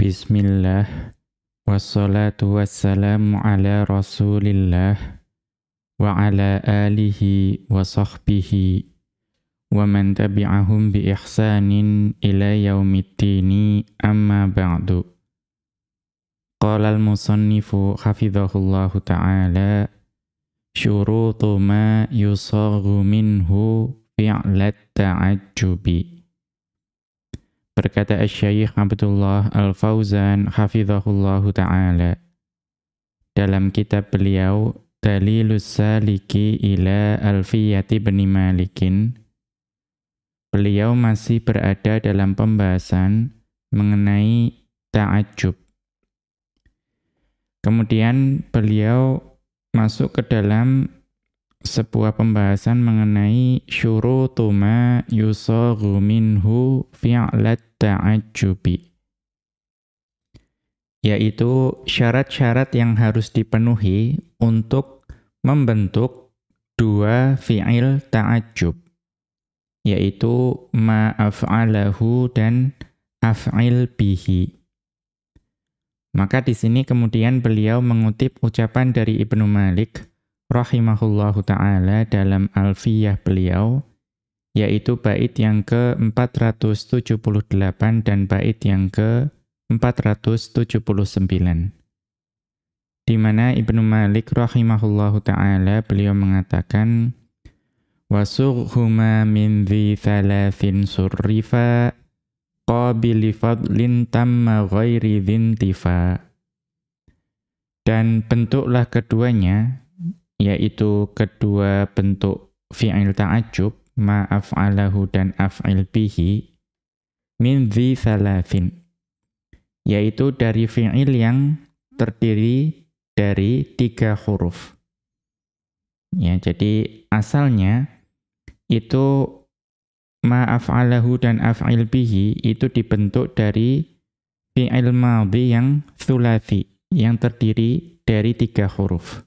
Bismillah Wassalatu wassalamu ala rasulillah Wa ala alihi wa sahbihi Wa man tabi'ahum bi ihsanin ila yaumiddini amma ba'du Qala al-musannifu hafidhahullahu ta'ala Syurutu ma yusaghu minhu fi'lat ta'ajjubi Berkata Syekh Abdullah Al-Fauzan hafizahullahu taala dalam kitab beliau Dalilus Saliki ila Alfiyati bin Malikin beliau masih berada dalam pembahasan mengenai ta'ajub. Kemudian beliau masuk ke dalam sebuah pembahasan mengenai syurutuma yusaghu minhu fi'lat ta'ajjubi. Yaitu syarat-syarat yang harus dipenuhi untuk membentuk dua fi'il ta'ajjub yaitu ma'af'alahu dan af'il bihi. Maka di sini kemudian beliau mengutip ucapan dari Ibnu Malik rahimahullahu taala dalam Alfiyah beliau yaitu bait yang ke-478 dan bait yang ke-479 di mana Ibnu Malik rahimahullahu taala beliau mengatakan wasughuma min dhi thalathin surrifa qabili fadlin tamma ghairi dhintifa dan bentuklah keduanya yaitu kedua bentuk fi'il ta'ajub ma'af'alahu dan af'il bihi min dhi thalathin yaitu dari fi'il yang terdiri dari tiga huruf. Ya jadi asalnya itu ma'af'alahu dan af'il bihi itu dibentuk dari fi'il madhi yang thulathi yang terdiri dari tiga huruf.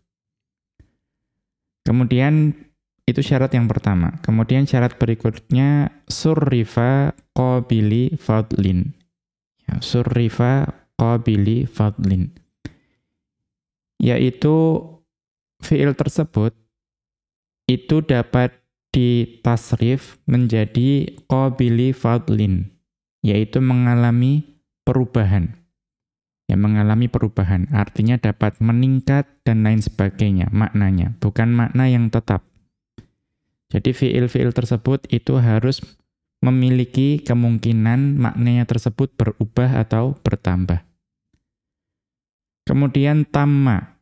Kemudian itu syarat yang pertama. Kemudian syarat berikutnya surrifa qabili fadlin. Ya, surrifa qabili fadlin. Yaitu fiil tersebut itu dapat ditasrif menjadi qabili fadlin, yaitu mengalami perubahan yang mengalami perubahan, artinya dapat meningkat dan lain sebagainya maknanya, bukan makna yang tetap. Jadi fiil-fiil tersebut itu harus memiliki kemungkinan maknanya tersebut berubah atau bertambah. Kemudian tamma,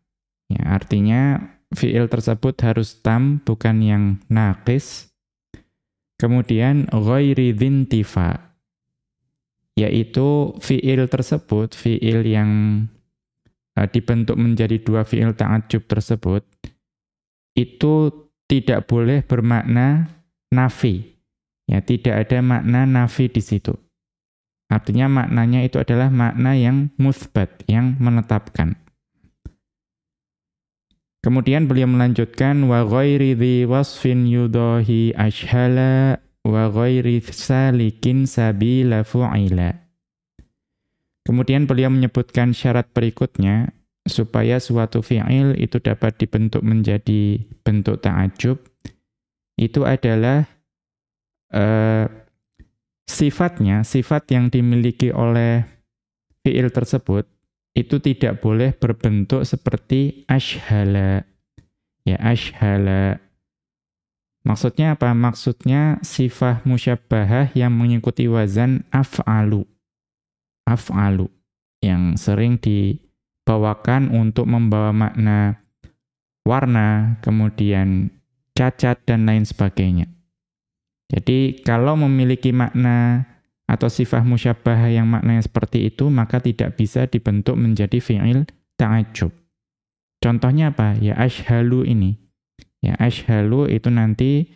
ya, artinya fiil tersebut harus tam, bukan yang naqis. Kemudian ghairi dhintifa, yaitu fiil tersebut, fiil yang uh, dibentuk menjadi dua fiil ta'ajub tersebut, itu tidak boleh bermakna nafi. Ya, tidak ada makna nafi di situ. Artinya maknanya itu adalah makna yang musbat, yang menetapkan. Kemudian beliau melanjutkan wa ghairi dhi wasfin yudahi ashhala wa ghairi salikin sabila fu'ila. Kemudian beliau menyebutkan syarat berikutnya supaya suatu fi'il itu dapat dibentuk menjadi bentuk ta'ajub itu adalah uh, sifatnya, sifat yang dimiliki oleh fi'il tersebut itu tidak boleh berbentuk seperti ashhala. Ya, ashhala Maksudnya apa? Maksudnya sifat musyabbahah yang mengikuti wazan af'alu. Af'alu. Yang sering dibawakan untuk membawa makna warna, kemudian cacat, dan lain sebagainya. Jadi kalau memiliki makna atau sifat musyabbahah yang maknanya seperti itu, maka tidak bisa dibentuk menjadi fi'il ta'ajub. Contohnya apa? Ya ashhalu ini Ya, ashhalu itu nanti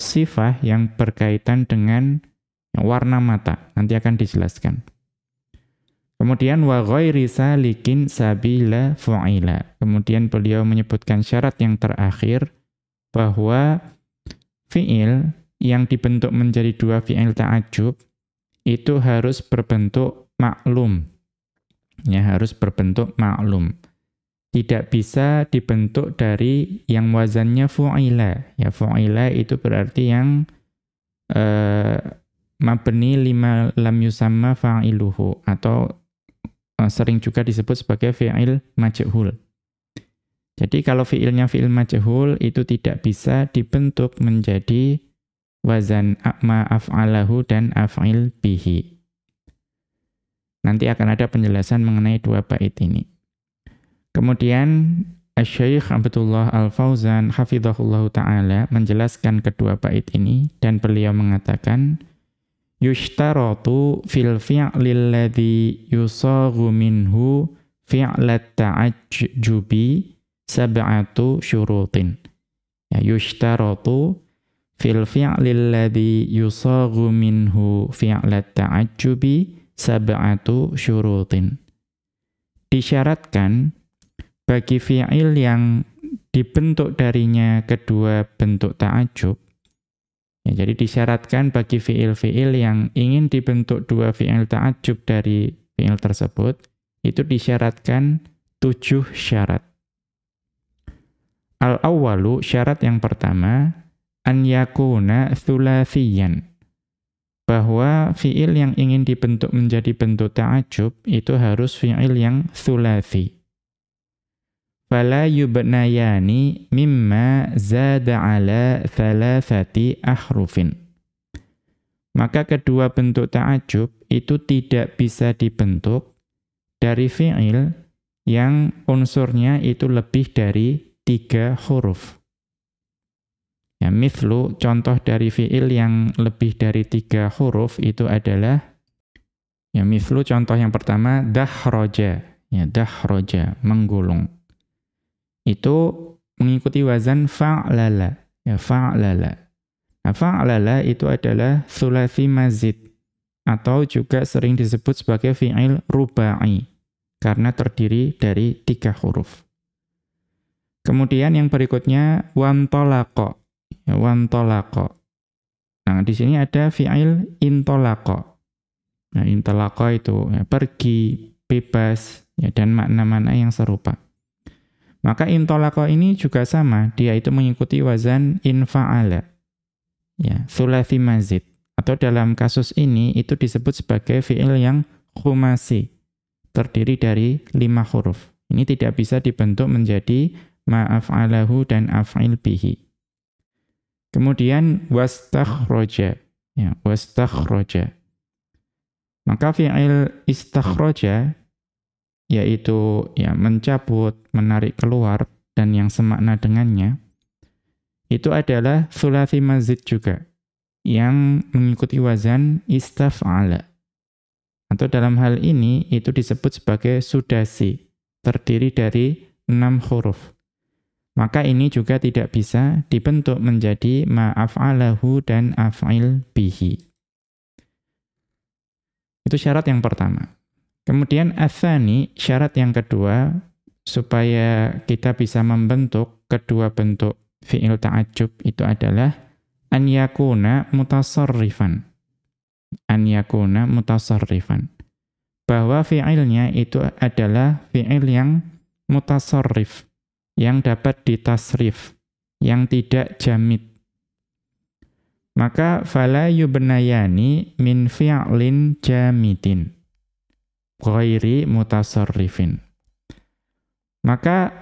sifat yang berkaitan dengan warna mata. Nanti akan dijelaskan. Kemudian wa ghairi salikin sabila fu'ila. Kemudian beliau menyebutkan syarat yang terakhir bahwa fi'il yang dibentuk menjadi dua fi'il ta'ajub itu harus berbentuk maklum. Ya, harus berbentuk maklum. Tidak bisa dibentuk dari yang wazannya fu'ila. Ya, fu'ila itu berarti yang uh, mabni lima lam yusamma fa'iluhu atau sering juga disebut sebagai fi'il majhul. Jadi kalau fi'ilnya fi'il majhul itu tidak bisa dibentuk menjadi wazan ma af'alahu dan af'il bihi. Nanti akan ada penjelasan mengenai dua bait ini. Kemudian Syekh Abdullah Al-Fauzan hafizahullah taala menjelaskan kedua bait ini dan beliau mengatakan yushtaratu fil fi'lil ladzi yusaghu minhu fi'lat ta'ajjubi sab'atu syurutin. Ya, yushtaratu fil fi'lil ladzi yusaghu minhu fi'lat ta'ajjubi sab'atu syurutin. Disyaratkan bagi fi'il yang dibentuk darinya kedua bentuk ta'ajub, ya, jadi disyaratkan bagi fi'il-fi'il yang ingin dibentuk dua fi'il ta'ajub dari fi'il tersebut, itu disyaratkan tujuh syarat. Al-awwalu syarat yang pertama an yakuna thulathiyan. Bahwa fiil yang ingin dibentuk menjadi bentuk ta'ajub itu harus fiil yang thulathi. Fala yubnayani mimma zada ala thalathati ahrufin. Maka kedua bentuk ta'ajub itu tidak bisa dibentuk dari fiil yang unsurnya itu lebih dari tiga huruf. Ya, mithlu, contoh dari fi'il yang lebih dari tiga huruf itu adalah, ya mithlu contoh yang pertama, dahroja, ya dahroja, menggulung. Itu mengikuti wazan fa'lala, ya fa'lala. Nah, fa'lala itu adalah sulasi mazid, atau juga sering disebut sebagai fi'il rubai, karena terdiri dari tiga huruf. Kemudian yang berikutnya wantolako. Ya, wantolako. Nah, di sini ada fi'il intolako. Nah, intolako itu ya, pergi, bebas, ya, dan makna-makna yang serupa. Maka intolako ini juga sama, dia itu mengikuti wazan infa'ala. Ya, thulathi mazid. Atau dalam kasus ini itu disebut sebagai fi'il yang khumasi, terdiri dari lima huruf. Ini tidak bisa dibentuk menjadi ma'af'alahu dan af'il bihi. Kemudian wastakhroja. Ya, wastakhroja. Maka fi'il istakhroja yaitu ya mencabut, menarik keluar dan yang semakna dengannya itu adalah sulasi mazid juga yang mengikuti wazan istaf'ala. Atau dalam hal ini itu disebut sebagai sudasi, terdiri dari enam huruf maka ini juga tidak bisa dibentuk menjadi ma'af'alahu dan af'il bihi. Itu syarat yang pertama. Kemudian athani, syarat yang kedua, supaya kita bisa membentuk kedua bentuk fi'il ta'ajub itu adalah an yakuna mutasarrifan. An yakuna mutasarrifan. Bahwa fi'ilnya itu adalah fi'il yang mutasarrif yang dapat ditasrif, yang tidak jamid. Maka fala yubnayani min fi'lin jamidin ghairi mutasarrifin. Maka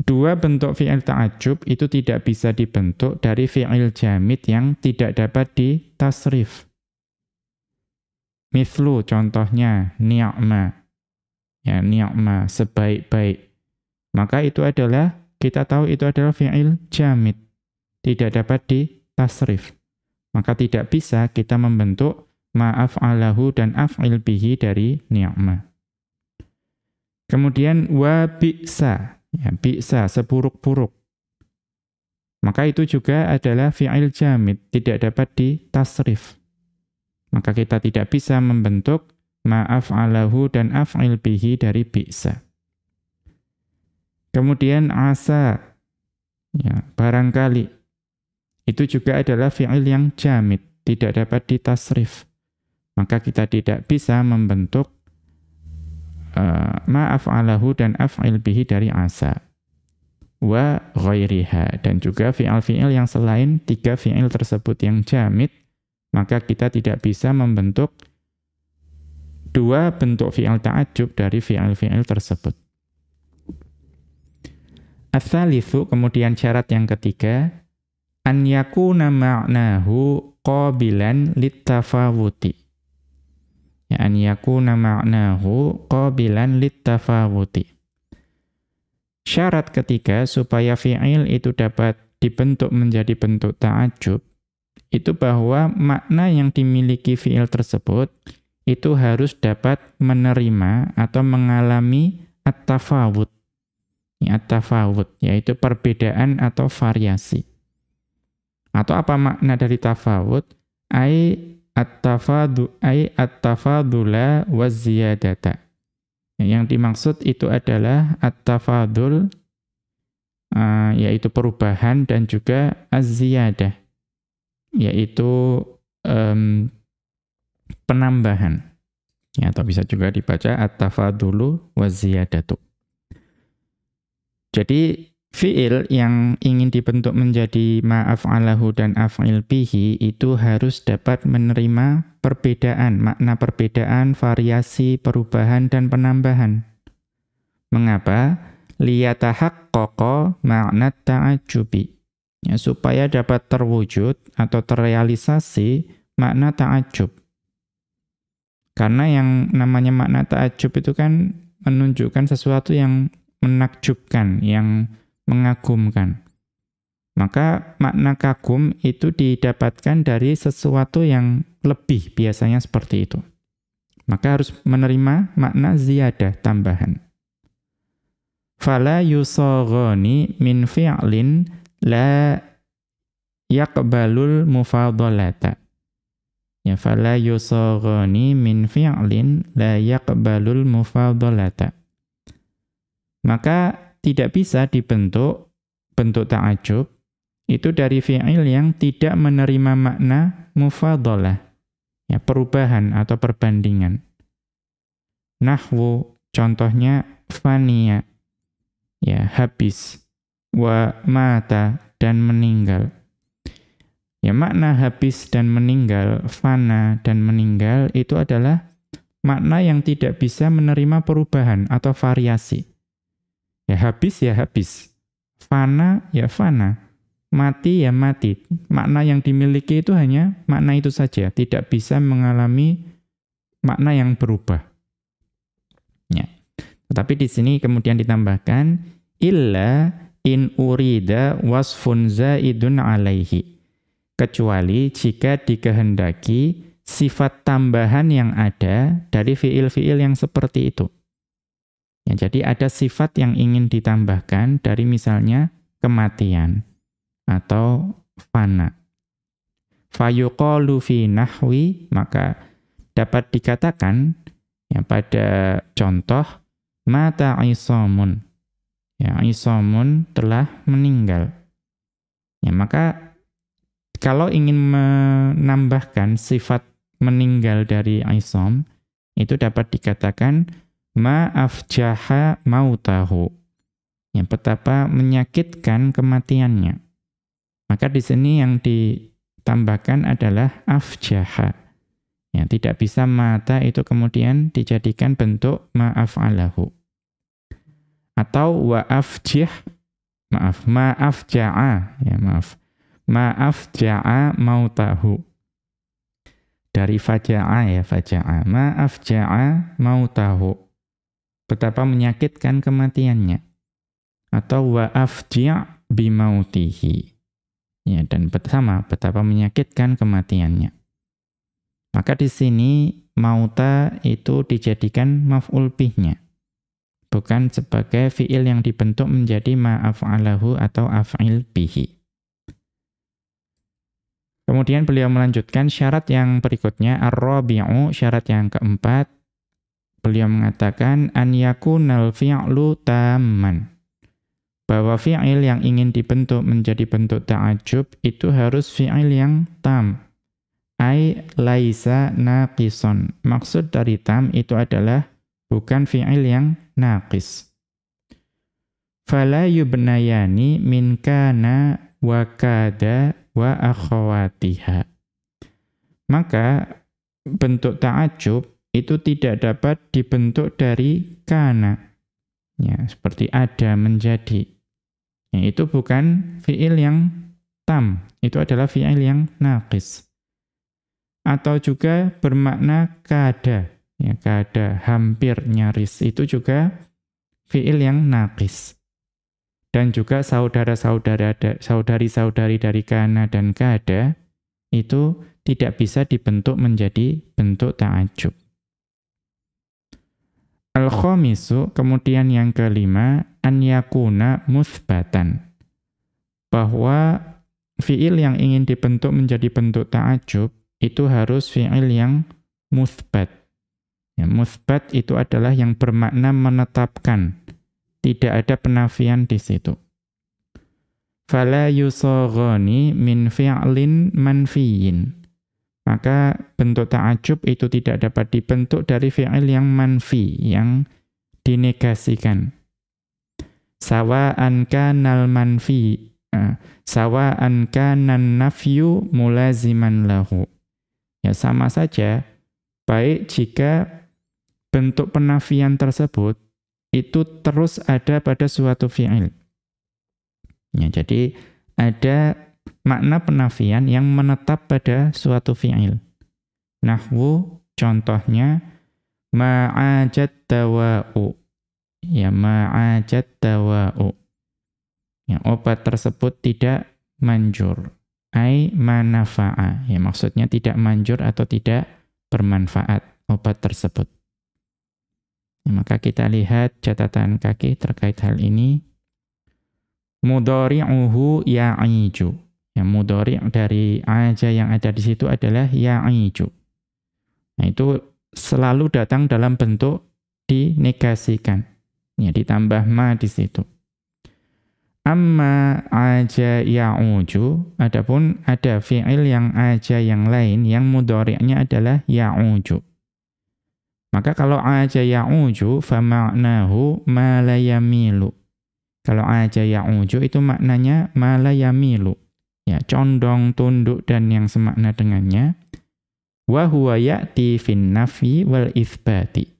dua bentuk fi'il ta'ajub itu tidak bisa dibentuk dari fi'il jamid yang tidak dapat ditasrif. Mithlu contohnya ni'ma. Ya ni'ma sebaik-baik maka itu adalah, kita tahu itu adalah fi'il jamid. Tidak dapat ditasrif. Maka tidak bisa kita membentuk ma'af'alahu dan af'il bihi dari ni'mah. Kemudian wa bi'sa. Ya, bi'sa, seburuk-buruk. Maka itu juga adalah fi'il jamid, tidak dapat ditasrif. Maka kita tidak bisa membentuk ma'af'alahu dan af'il bihi dari bi'sa. Kemudian asa, ya, barangkali. Itu juga adalah fi'il yang jamid, tidak dapat ditasrif. Maka kita tidak bisa membentuk uh, ma af'alahu dan af'il bihi dari asa wa ghairiha dan juga fi'il-fi'il yang selain tiga fi'il tersebut yang jamid maka kita tidak bisa membentuk dua bentuk fi'il ta'ajub dari fi'il-fi'il tersebut. Atsalitsu kemudian syarat yang ketiga an yakuna ma'nahu qabilan littafawuti. Ya an yakuna ma'nahu qabilan littafawuti. Syarat ketiga supaya fi'il itu dapat dibentuk menjadi bentuk ta'ajub itu bahwa makna yang dimiliki fi'il tersebut itu harus dapat menerima atau mengalami at-tafawud. Ya, at-tafawud, yaitu perbedaan atau variasi. Atau apa makna dari tafawud? Ai at-tafadu ai at-tafadula waziyadata. Yang dimaksud itu adalah at-tafadul uh, yaitu perubahan dan juga az-ziyadah yaitu um, penambahan. Ya, atau bisa juga dibaca at-tafadulu wa ziyadatu. Jadi fiil yang ingin dibentuk menjadi ma'af'alahu dan af'il bihi itu harus dapat menerima perbedaan, makna perbedaan, variasi, perubahan dan penambahan. Mengapa? Liyatahaqqaqa ma'na ta'ajjubi. Ya, supaya dapat terwujud atau terrealisasi makna ta'ajub. Karena yang namanya makna ta'ajub itu kan menunjukkan sesuatu yang menakjubkan, yang mengagumkan. Maka makna kagum itu didapatkan dari sesuatu yang lebih, biasanya seperti itu. Maka harus menerima makna ziyadah, tambahan. Fala yusaghani min fi'lin la yaqbalul mufadalata. Ya fala yusaghani min fi'lin la yaqbalul mufadalata. Maka tidak bisa dibentuk bentuk ta'ajub itu dari fi'il yang tidak menerima makna mufadalah. Ya, perubahan atau perbandingan. Nahwu contohnya fania. Ya, habis. Wa mata dan meninggal. Ya makna habis dan meninggal, fana dan meninggal itu adalah makna yang tidak bisa menerima perubahan atau variasi. Ya habis ya habis. Fana ya fana. Mati ya mati. Makna yang dimiliki itu hanya makna itu saja, tidak bisa mengalami makna yang berubah. Ya. Tetapi di sini kemudian ditambahkan illa in urida wasfun zaidun alaihi kecuali jika dikehendaki sifat tambahan yang ada dari fiil-fiil yang seperti itu. Ya, jadi ada sifat yang ingin ditambahkan dari misalnya kematian atau fana. Fayuqalu fi nahwi, maka dapat dikatakan ya, pada contoh mata isamun. Ya, isamun telah meninggal. Ya, maka kalau ingin menambahkan sifat meninggal dari Aisom, itu dapat dikatakan ma'afjaha mautahu. Yang betapa menyakitkan kematiannya. Maka di sini yang ditambahkan adalah afjaha. Ya, tidak bisa mata itu kemudian dijadikan bentuk ma'af'alahu. Atau wa'afjih, maaf, ma'afja'a, ya maaf Maaf ja'a mautahu. Dari faja'a ya faja'a. Maaf ja'a mautahu. Betapa menyakitkan kematiannya. Atau wa'af jia' bimautihi. Ya, dan sama betapa menyakitkan kematiannya. Maka di sini mauta itu dijadikan maf'ul bihnya. Bukan sebagai fi'il yang dibentuk menjadi ma'af'alahu atau af'il bihi. Kemudian beliau melanjutkan syarat yang berikutnya ar-rabi'u syarat yang keempat beliau mengatakan an yakunal fi'lu tamman bahwa fi'il yang ingin dibentuk menjadi bentuk ta'ajub itu harus fi'il yang tam ai laisa naqison maksud dari tam itu adalah bukan fi'il yang naqis. Fala yubnayani min kana wa kada wa akhawatiha. Maka bentuk ta'ajub itu tidak dapat dibentuk dari kana. Ya, seperti ada menjadi. Ya, itu bukan fi'il yang tam, itu adalah fi'il yang naqis. Atau juga bermakna kada, ya kada hampir nyaris itu juga fi'il yang naqis. Dan juga saudara-saudara saudari-saudari dari kana dan kada itu tidak bisa dibentuk menjadi bentuk ta'ajub. Al-khamisu, kemudian yang kelima, an yakuna musbatan. Bahwa fi'il yang ingin dibentuk menjadi bentuk ta'ajub, itu harus fi'il yang musbat. Ya, musbat itu adalah yang bermakna menetapkan. Tidak ada penafian di situ. Fala min fi'lin manfiyin. Maka bentuk ta'ajub itu tidak dapat dibentuk dari fi'il yang manfi, yang dinegasikan. Sawa'an kanal manfi, uh, sawa'an kanan nafyu mulaziman lahu. Ya sama saja, baik jika bentuk penafian tersebut itu terus ada pada suatu fi'il. Ya, jadi ada makna penafian yang menetap pada suatu fi'il. Nahwu contohnya ma'ajat tawa'u. Ya ma'ajat tawa'u. Ya, obat tersebut tidak manjur. Ai manafa'a. Ya maksudnya tidak manjur atau tidak bermanfaat obat tersebut. Ya, maka kita lihat catatan kaki terkait hal ini. Mudhari'uhu ya'iju. Ya, mudhari' dari aja yang ada di situ adalah ya'iju. Nah, itu selalu datang dalam bentuk dinegasikan. Ya, ditambah ma di situ. Amma aja ya'uju, adapun ada fi'il yang aja yang lain yang mudhari'nya adalah ya'uju. Maka kalau aja ya'uju fama'nahu ma la yamilu. Kalau aja ya'uju itu maknanya ma la yamilu. Ya, condong, tunduk dan yang semakna dengannya. Wa huwa ya'ti fin nafi wal itsbati.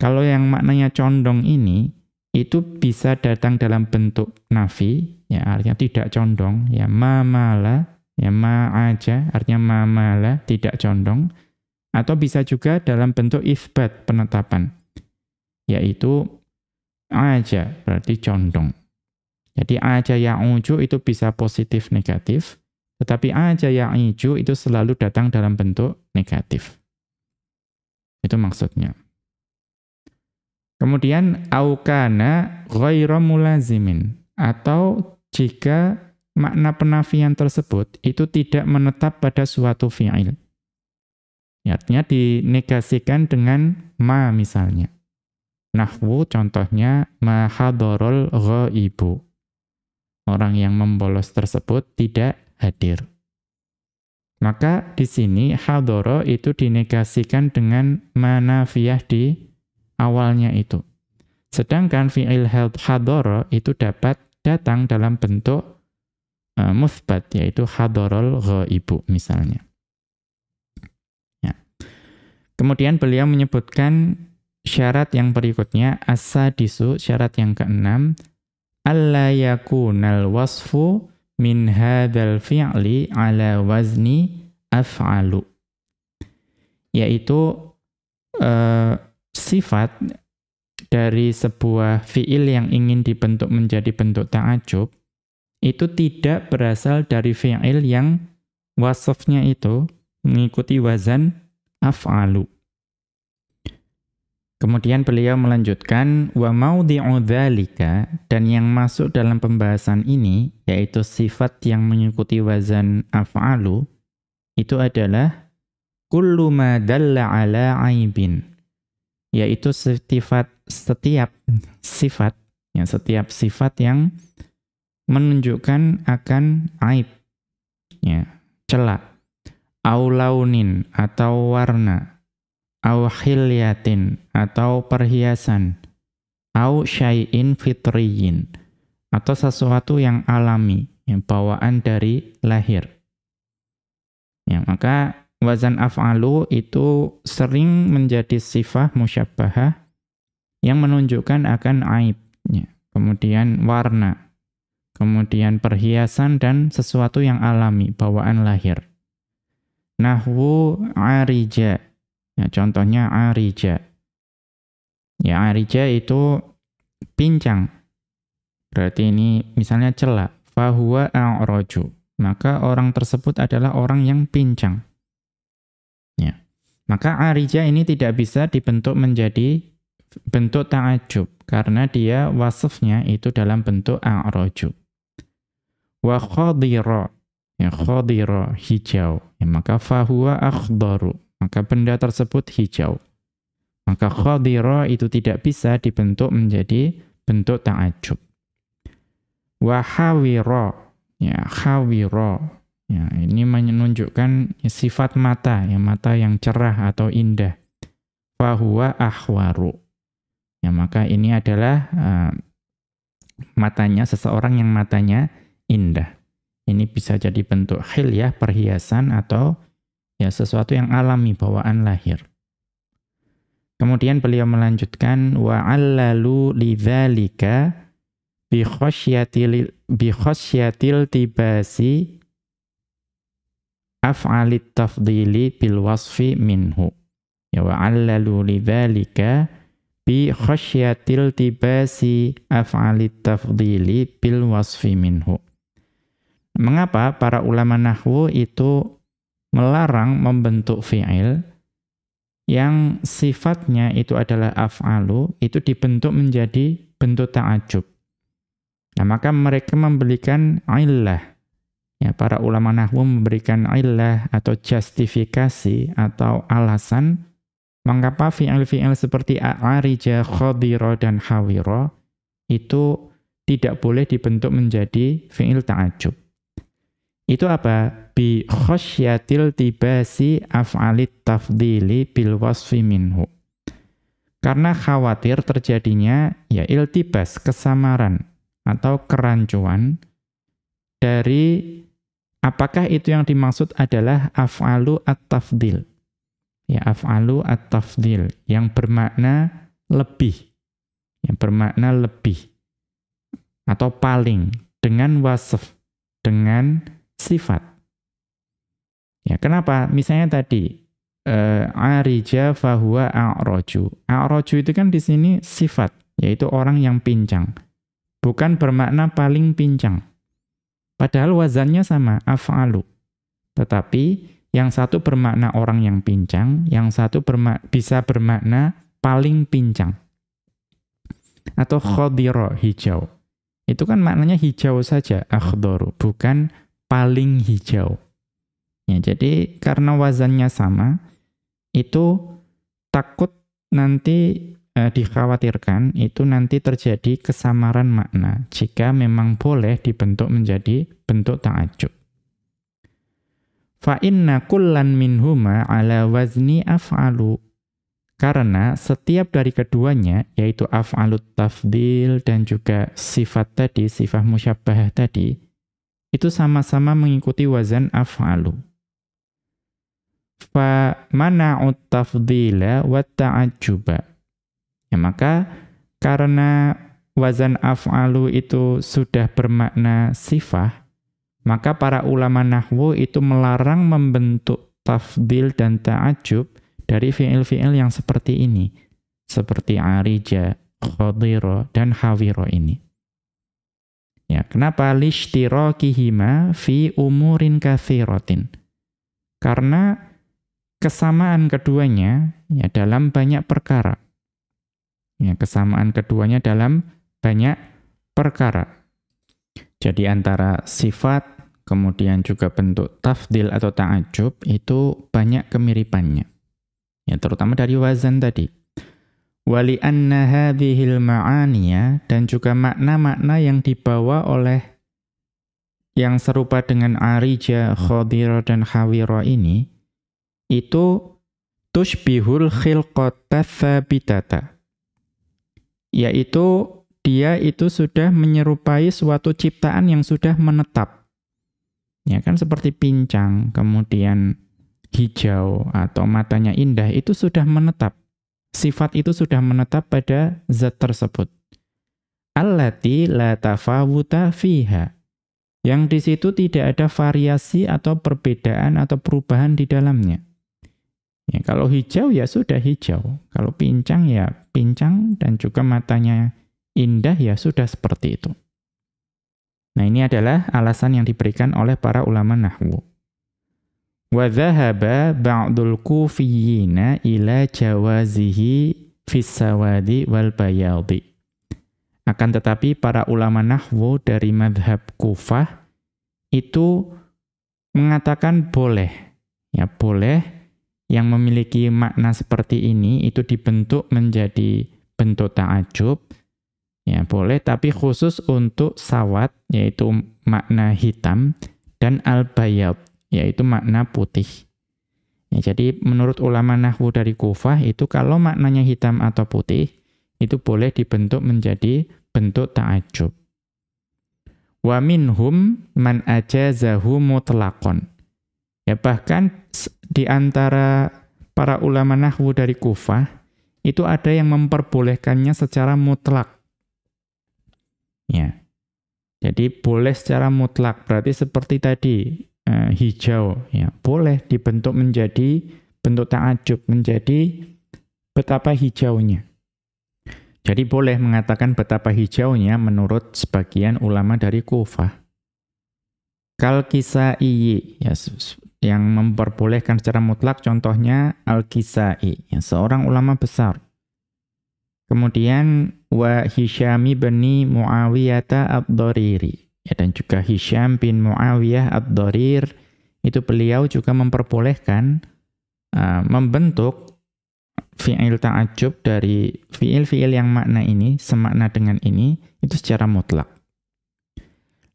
Kalau yang maknanya condong ini itu bisa datang dalam bentuk nafi, ya artinya tidak condong, ya ma mala, ya ma aja artinya ma mala, tidak condong atau bisa juga dalam bentuk isbat penetapan, yaitu aja, berarti condong. Jadi aja yang uju itu bisa positif negatif, tetapi aja yang iju itu selalu datang dalam bentuk negatif. Itu maksudnya. Kemudian aukana ghairu mulazimin atau jika makna penafian tersebut itu tidak menetap pada suatu fi'il. Ya, artinya dinegasikan dengan ma misalnya. Nahwu contohnya ma hadorol ghaibu. Orang yang membolos tersebut tidak hadir. Maka di sini hadoro itu dinegasikan dengan manafiyah di awalnya itu. Sedangkan fi'il hadoro itu dapat datang dalam bentuk uh, musbat, yaitu hadorol ghaibu misalnya. Kemudian beliau menyebutkan syarat yang berikutnya, as-sadisu, syarat yang keenam, alla yakunal wasfu min hadzal fi'li ala wazni af'alu. Yaitu uh, sifat dari sebuah fi'il yang ingin dibentuk menjadi bentuk ta'ajub, itu tidak berasal dari fi'il yang wasfnya itu mengikuti wazan af'alu. Kemudian beliau melanjutkan wa maudhi'u dzalika dan yang masuk dalam pembahasan ini yaitu sifat yang mengikuti wazan af'alu itu adalah kullu ma dalla ala aibin yaitu sifat setiap sifat ya setiap sifat yang menunjukkan akan aib ya celak aulaunin atau warna au khilyatin atau perhiasan au syai'in fitriyin atau sesuatu yang alami yang bawaan dari lahir ya maka wazan af'alu itu sering menjadi sifat musyabbahah yang menunjukkan akan aib ya. kemudian warna kemudian perhiasan dan sesuatu yang alami bawaan lahir nahwu arija Ya, contohnya arija. Ya, arija itu pincang. Berarti ini misalnya celak. Fahuwa a'roju. Maka orang tersebut adalah orang yang pincang. Ya. Maka arija ini tidak bisa dibentuk menjadi bentuk ta'ajub. Karena dia wasfnya itu dalam bentuk a'roju. Wa khadira. Ya, khadira, hijau. Ya, maka fahuwa akhdaru maka benda tersebut hijau. Maka khadira itu tidak bisa dibentuk menjadi bentuk ta'ajub. Wa hawira, ya hawira. Ya, ini menunjukkan sifat mata, ya mata yang cerah atau indah. Fahuwa ahwaru. Ya, maka ini adalah uh, matanya seseorang yang matanya indah. Ini bisa jadi bentuk hilyah, perhiasan atau ya sesuatu yang alami bawaan lahir. Kemudian beliau melanjutkan wa 'allalu lidzalika bi khasyatil bi khasyatil tibasi af'alit tafdili bil wasfi minhu. Ya wa 'allalu lidzalika bi khasyatil tibasi af'alit tafdili bil wasfi minhu. Mengapa para ulama nahwu itu melarang membentuk fi'il yang sifatnya itu adalah af'alu, itu dibentuk menjadi bentuk ta'ajub. Nah, maka mereka memberikan illah. Ya, para ulama nahwu memberikan illah atau justifikasi atau alasan mengapa fi'il-fi'il seperti a'arija, khadira, dan hawira itu tidak boleh dibentuk menjadi fi'il ta'ajub. Itu apa? Bi khosyatil tibasi af'alit tafdili bil wasfi minhu. Karena khawatir terjadinya ya iltibas, kesamaran atau kerancuan dari apakah itu yang dimaksud adalah af'alu at-tafdil. Ya af'alu at-tafdil yang bermakna lebih. Yang bermakna lebih atau paling dengan wasf, dengan sifat. Ya, kenapa? Misalnya tadi uh, arija fahuwa a'roju. A'roju itu kan di sini sifat, yaitu orang yang pincang. Bukan bermakna paling pincang. Padahal wazannya sama, af'alu. Tetapi yang satu bermakna orang yang pincang, yang satu bermak bisa bermakna paling pincang. Atau khodiro, hijau. Itu kan maknanya hijau saja, akhdoru. Bukan paling hijau. Ya, jadi karena wazannya sama, itu takut nanti eh, dikhawatirkan itu nanti terjadi kesamaran makna jika memang boleh dibentuk menjadi bentuk ta'ajub. Fa inna kullan minhuma ala wazni af'alu. Karena setiap dari keduanya, yaitu af'alut tafdil dan juga sifat tadi, sifat musyabbah tadi, itu sama-sama mengikuti wazan af'alu. Fa mana'ut tafdila wa ta'ajjuba. Ya maka karena wazan af'alu itu sudah bermakna sifah, maka para ulama nahwu itu melarang membentuk tafdil dan ta'ajjub dari fi'il-fi'il yang seperti ini. Seperti arija, khadira, dan hawiro ini. Ya, kenapa lishtirakihima fi umurin katsiratin? Karena kesamaan keduanya ya dalam banyak perkara. Ya, kesamaan keduanya dalam banyak perkara. Jadi antara sifat kemudian juga bentuk tafdil atau ta'ajub itu banyak kemiripannya. Ya, terutama dari wazan tadi wali anna hadhil ma'aniya dan juga makna-makna yang dibawa oleh yang serupa dengan arija, khadira dan hawira ini itu tushbihul khilqata thabitata. Yaitu dia itu sudah menyerupai suatu ciptaan yang sudah menetap. Ya kan seperti pincang, kemudian hijau atau matanya indah itu sudah menetap. Sifat itu sudah menetap pada zat tersebut. Allati la tafawuta fiha. Yang di situ tidak ada variasi atau perbedaan atau perubahan di dalamnya. Ya, kalau hijau ya sudah hijau. Kalau pincang ya pincang dan juga matanya indah ya sudah seperti itu. Nah, ini adalah alasan yang diberikan oleh para ulama nahwu. Ba'dul kufiyyina ila jawazihi fis sawadi wal bayadi. Akan tetapi para ulama nahwu dari madhab Kufah itu mengatakan boleh. Ya, boleh yang memiliki makna seperti ini itu dibentuk menjadi bentuk ta'ajub. Ya, boleh tapi khusus untuk sawat yaitu makna hitam dan al-bayad yaitu makna putih. Ya, jadi menurut ulama nahwu dari Kufah itu kalau maknanya hitam atau putih itu boleh dibentuk menjadi bentuk ta'ajub. Wa minhum man ajazahu mutlaqan. Ya bahkan di antara para ulama nahwu dari Kufah itu ada yang memperbolehkannya secara mutlak. Ya. Jadi boleh secara mutlak, berarti seperti tadi eh, hijau ya, boleh dibentuk menjadi bentuk ta'ajub, menjadi betapa hijaunya. Jadi boleh mengatakan betapa hijaunya menurut sebagian ulama dari Kufah. Kal kisai ya, yang memperbolehkan secara mutlak contohnya Al-Kisai, ya, seorang ulama besar. Kemudian wa Hishami bani Muawiyata ad-Dariri. Ya, dan juga Hisham bin Muawiyah ad-Darir itu beliau juga memperbolehkan uh, membentuk fi'il ta'ajub dari fi'il-fi'il yang makna ini, semakna dengan ini, itu secara mutlak.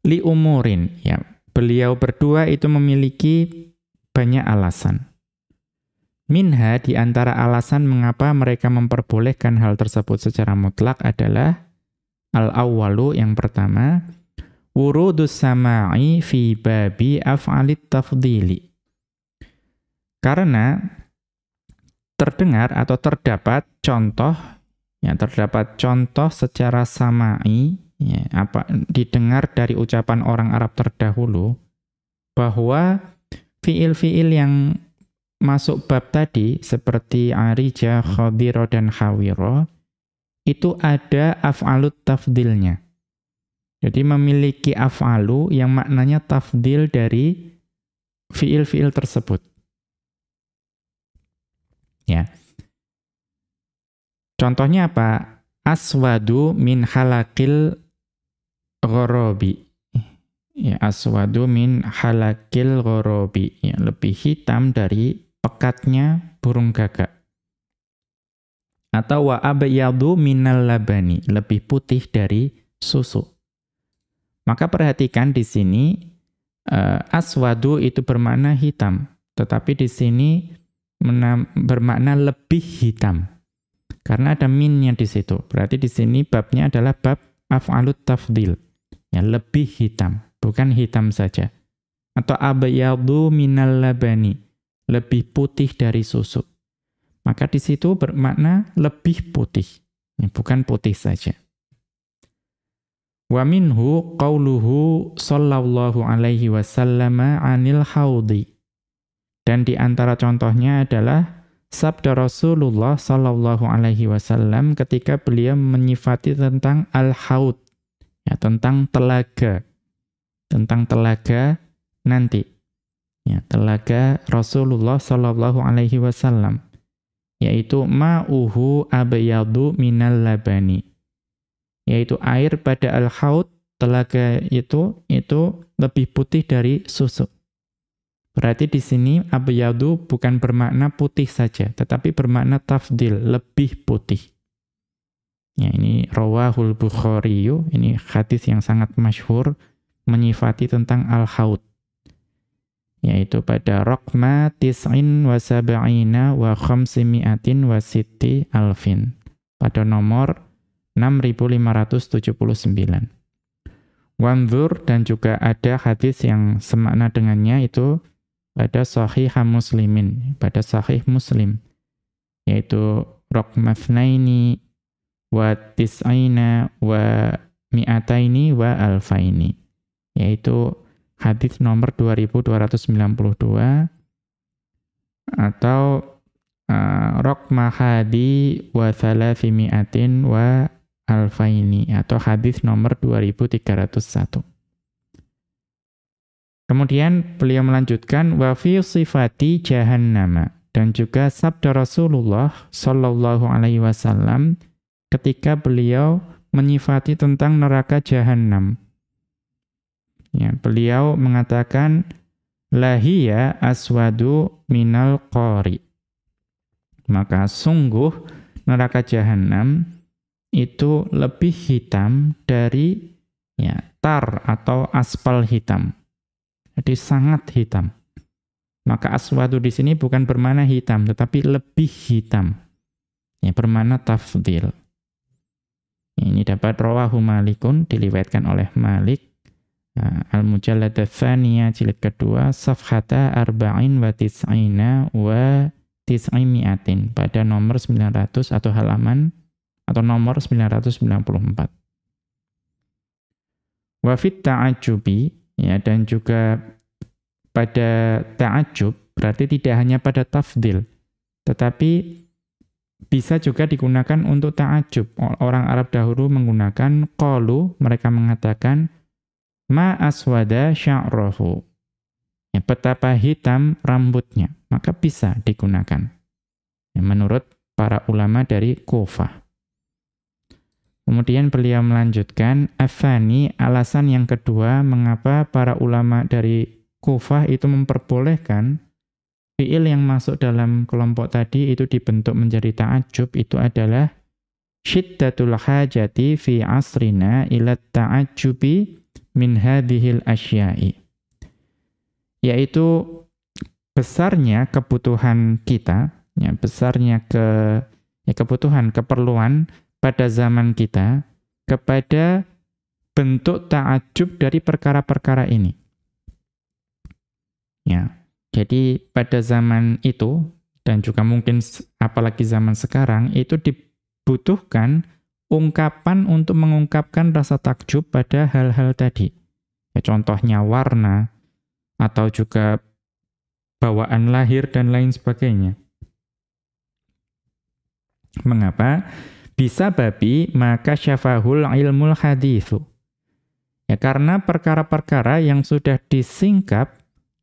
Li umurin, ya, beliau berdua itu memiliki banyak alasan. Minha di antara alasan mengapa mereka memperbolehkan hal tersebut secara mutlak adalah al-awwalu yang pertama, wurudus sama'i fi babi af'alit tafdili. Karena terdengar atau terdapat contoh ya terdapat contoh secara samai ya apa didengar dari ucapan orang Arab terdahulu bahwa fiil-fiil yang masuk bab tadi seperti arija, khadira dan khawira itu ada af'alut tafdilnya. Jadi memiliki af'alu yang maknanya tafdil dari fiil-fiil tersebut. Ya. Contohnya apa? Aswadu min halakil ghorobi. Ya, aswadu min halakil ghorobi. Ya, lebih hitam dari pekatnya burung gagak. Atau wa abyadu minal labani, lebih putih dari susu. Maka perhatikan di sini uh, aswadu itu bermakna hitam, tetapi di sini bermakna lebih hitam. Karena ada minnya di situ. Berarti di sini babnya adalah bab af'alut tafdil. Ya, lebih hitam, bukan hitam saja. Atau abyadu minal labani, lebih putih dari susu. Maka di situ bermakna lebih putih, ya, bukan putih saja. Wa minhu qauluhu sallallahu alaihi wasallam anil haudi. Dan di antara contohnya adalah sabda Rasulullah sallallahu alaihi wasallam ketika beliau menyifati tentang al-haud, ya tentang telaga. Tentang telaga nanti. Ya, telaga Rasulullah sallallahu alaihi wasallam yaitu ma'uhu abyadu minal labani. Yaitu air pada al-haud telaga itu itu lebih putih dari susu. Berarti di sini abyadu bukan bermakna putih saja, tetapi bermakna tafdil, lebih putih. Ya, ini rawahul Bukhari, ini hadis yang sangat masyhur menyifati tentang al-haud. yaitu pada Rokma tis'in wa sab'ina wa khamsimi'atin wa sitti alfin pada nomor 6579. Wanzur dan juga ada hadis yang semakna dengannya itu pada sahih muslimin, pada sahih muslim, yaitu rokmafnaini wa tis'aina wa mi'ataini wa alfaini, yaitu hadis nomor 2292 atau uh, rokmahadi wa thalathi mi'atin wa alfaini atau hadis nomor 2301. Kemudian beliau melanjutkan wa fi sifati jahannama dan juga sabda Rasulullah sallallahu alaihi wasallam ketika beliau menyifati tentang neraka jahanam. Ya, beliau mengatakan lahiya aswadu minal qari. Maka sungguh neraka jahanam itu lebih hitam dari ya, tar atau aspal hitam. Jadi sangat hitam. Maka aswadu di sini bukan bermana hitam, tetapi lebih hitam. Ya, bermana tafdil. Ini dapat rawahu Malikun, diliwetkan oleh Malik. Nah, Al-Mujallad Thaniya jilid kedua, Safhata Arba'in wa Tis'ina wa Tis'imi'atin. Pada nomor 900 atau halaman atau nomor 994. Wafit ta'ajubi, ya, dan juga pada ta'ajub, berarti tidak hanya pada tafdil, tetapi bisa juga digunakan untuk ta'ajub. Orang Arab dahulu menggunakan qalu, mereka mengatakan ma aswada sya'rahu. Ya, betapa hitam rambutnya, maka bisa digunakan. Ya, menurut para ulama dari Kufah. Kemudian beliau melanjutkan, Afani, alasan yang kedua mengapa para ulama dari Kufah itu memperbolehkan fiil yang masuk dalam kelompok tadi itu dibentuk menjadi ta'ajub itu adalah syiddatul hajati fi asrina ila ta'ajubi min hadhil asya'i. Yaitu besarnya kebutuhan kita, ya besarnya ke ya kebutuhan, keperluan pada zaman kita kepada bentuk ta'ajub dari perkara-perkara ini. Ya, jadi pada zaman itu dan juga mungkin apalagi zaman sekarang itu dibutuhkan ungkapan untuk mengungkapkan rasa takjub pada hal-hal tadi. Ya, contohnya warna atau juga bawaan lahir dan lain sebagainya. Mengapa? bisa babi maka syafahul ilmul hadithu. Ya, karena perkara-perkara yang sudah disingkap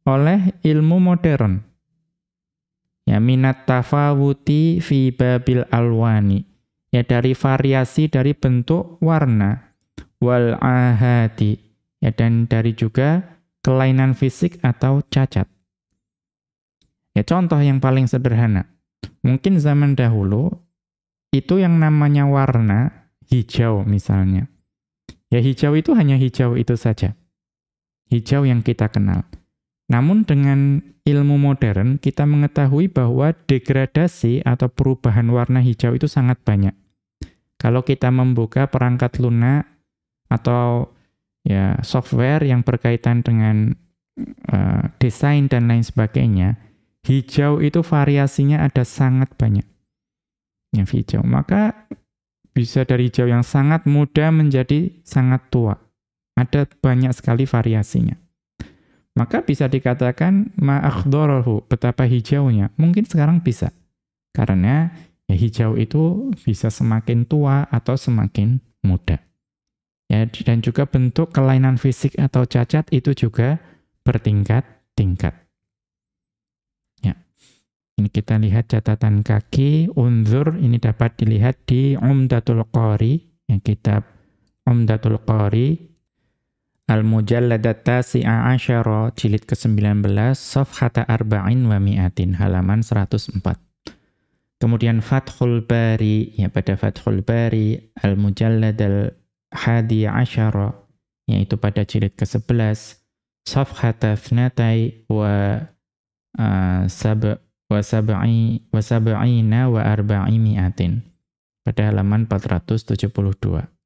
oleh ilmu modern. Ya, minat tafawuti fi babil alwani. Ya, dari variasi dari bentuk warna. Wal ahadi. Ya, dan dari juga kelainan fisik atau cacat. Ya, contoh yang paling sederhana. Mungkin zaman dahulu itu yang namanya warna hijau misalnya. Ya hijau itu hanya hijau itu saja. Hijau yang kita kenal. Namun dengan ilmu modern kita mengetahui bahwa degradasi atau perubahan warna hijau itu sangat banyak. Kalau kita membuka perangkat lunak atau ya software yang berkaitan dengan uh, desain dan lain sebagainya, hijau itu variasinya ada sangat banyak yang hijau. Maka bisa dari hijau yang sangat muda menjadi sangat tua. Ada banyak sekali variasinya. Maka bisa dikatakan ma'akhdorohu, betapa hijaunya. Mungkin sekarang bisa. Karena ya hijau itu bisa semakin tua atau semakin muda. Ya, dan juga bentuk kelainan fisik atau cacat itu juga bertingkat-tingkat. Ini kita lihat catatan kaki, unzur, ini dapat dilihat di Umdatul Qari, yang kitab Umdatul Qari, Al-Mujalladat Tasi'a Asyara, jilid ke-19, Safhata Arba'in wa Mi'atin, halaman 104. Kemudian Fathul Bari, ya pada Fathul Bari, Al-Mujallad Al-Hadi Asyara, yaitu pada jilid ke-11, safhata thnatai wa uh, sab wa sab'i wa sab'ina wa arba'i mi'atin pada halaman 472.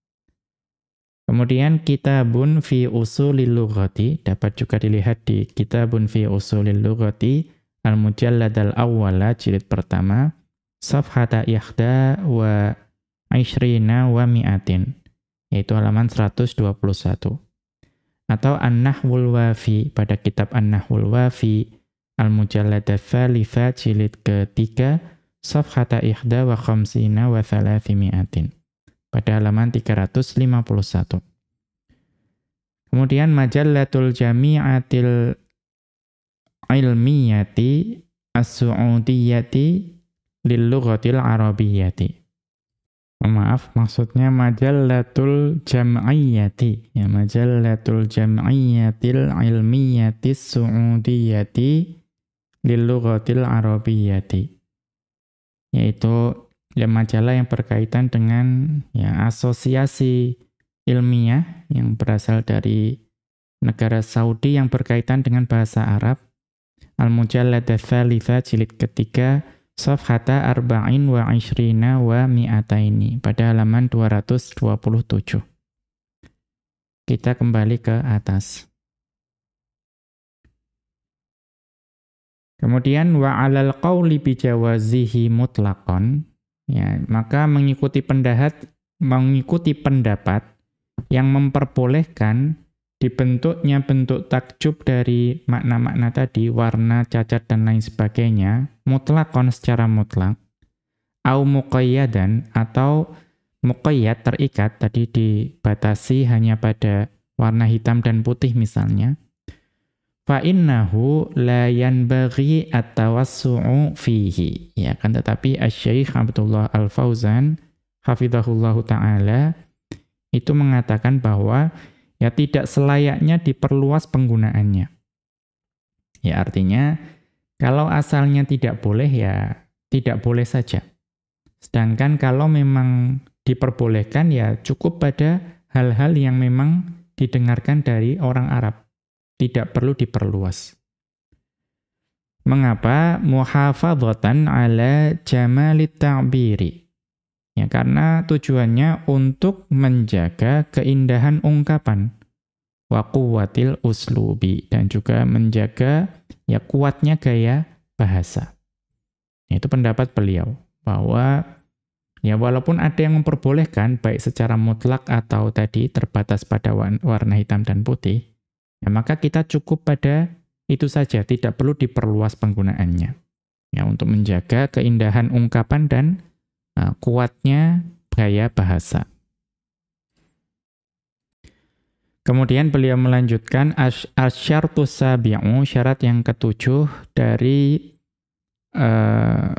Kemudian kitabun fi usulil lughati dapat juga dilihat di kitabun fi usulil lughati al-mujallad al-awwala jilid pertama safhata ihda wa ishrina wa mi'atin yaitu halaman 121 atau An-Nahwul Wafi pada kitab An-Nahwul Wafi al-mujallad al-thalitha jilid ketiga safhata ihda wa khamsina wa thalathimi'atin pada halaman 351. Kemudian majallatul jami'atil ilmiyati as-su'udiyati lil-lughatil arabiyyati. Maaf, maksudnya majallatul jam'iyyati. Ya, majallatul jam'iyyatil ilmiyati su'udiyati lil-lughatil arabiyyati. Yaitu ya majalah yang berkaitan dengan ya asosiasi ilmiah yang berasal dari negara Saudi yang berkaitan dengan bahasa Arab. Al-Mujallad Thalitha jilid ketiga Safhata arba'in wa ishrina wa mi'ataini pada halaman 227. Kita kembali ke atas. Kemudian wa 'alal qawli bijawazihi mutlaqan Ya, maka mengikuti pendahat mengikuti pendapat yang memperbolehkan dibentuknya bentuk takjub dari makna-makna tadi, warna, cacat dan lain sebagainya, mutlakon secara mutlak, au muqayyadan atau muqayyad terikat tadi dibatasi hanya pada warna hitam dan putih misalnya, fa innahu la yanbaghi at-tawassu'u fihi. Ya kan tetapi Asy-Syaikh Abdullah Al-Fauzan hafizahullahu taala itu mengatakan bahwa ya tidak selayaknya diperluas penggunaannya. Ya artinya kalau asalnya tidak boleh ya tidak boleh saja. Sedangkan kalau memang diperbolehkan ya cukup pada hal-hal yang memang didengarkan dari orang Arab tidak perlu diperluas. Mengapa muhafadzatan ala jamalit ta'biri? Ya, karena tujuannya untuk menjaga keindahan ungkapan wa quwwatil uslubi dan juga menjaga ya kuatnya gaya bahasa. Itu pendapat beliau bahwa ya walaupun ada yang memperbolehkan baik secara mutlak atau tadi terbatas pada warna hitam dan putih, Ya, maka kita cukup pada itu saja, tidak perlu diperluas penggunaannya. Ya, untuk menjaga keindahan ungkapan dan uh, kuatnya gaya bahasa. Kemudian beliau melanjutkan asyartus sabi'u, syarat yang ketujuh dari uh,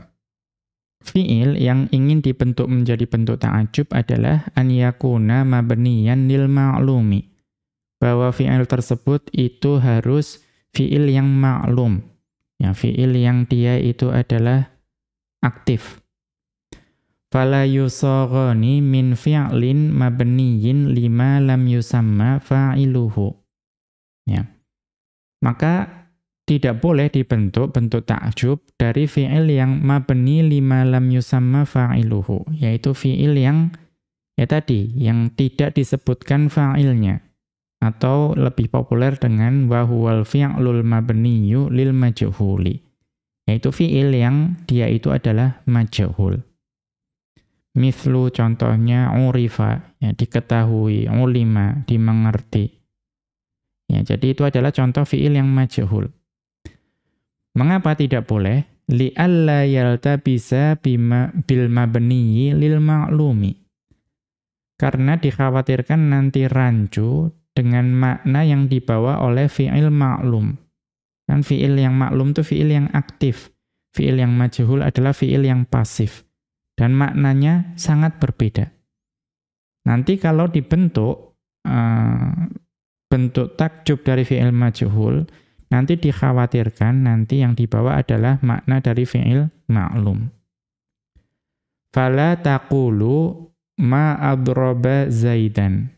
fi'il yang ingin dibentuk menjadi bentuk ta'ajub adalah an yakuna mabniyan lil ma'lumi bahwa fi'il tersebut itu harus fi'il yang maklum. Ya, fi'il yang dia itu adalah aktif. Fala yusaghani min fi'lin mabniyin lima lam yusamma fa'iluhu. Ya. Maka tidak boleh dibentuk bentuk takjub dari fi'il yang mabni lima lam yusamma fa'iluhu, yaitu fi'il yang ya tadi yang tidak disebutkan fa'ilnya atau lebih populer dengan wahuwal fi'lul mabniyu lil majhuli yaitu fi'il yang dia itu adalah majhul. Mislu contohnya urifa ya diketahui ulima dimengerti. Ya jadi itu adalah contoh fi'il yang majhul. Mengapa tidak boleh? Li alla yaltabisa bima bil mabniyi lil ma'lumi. Karena dikhawatirkan nanti rancu dengan makna yang dibawa oleh fi'il maklum. Kan fi'il yang maklum itu fi'il yang aktif. Fi'il yang majhul adalah fi'il yang pasif. Dan maknanya sangat berbeda. Nanti kalau dibentuk uh, bentuk takjub dari fi'il majhul, nanti dikhawatirkan nanti yang dibawa adalah makna dari fi'il maklum. Fala taqulu ma adroba zaidan.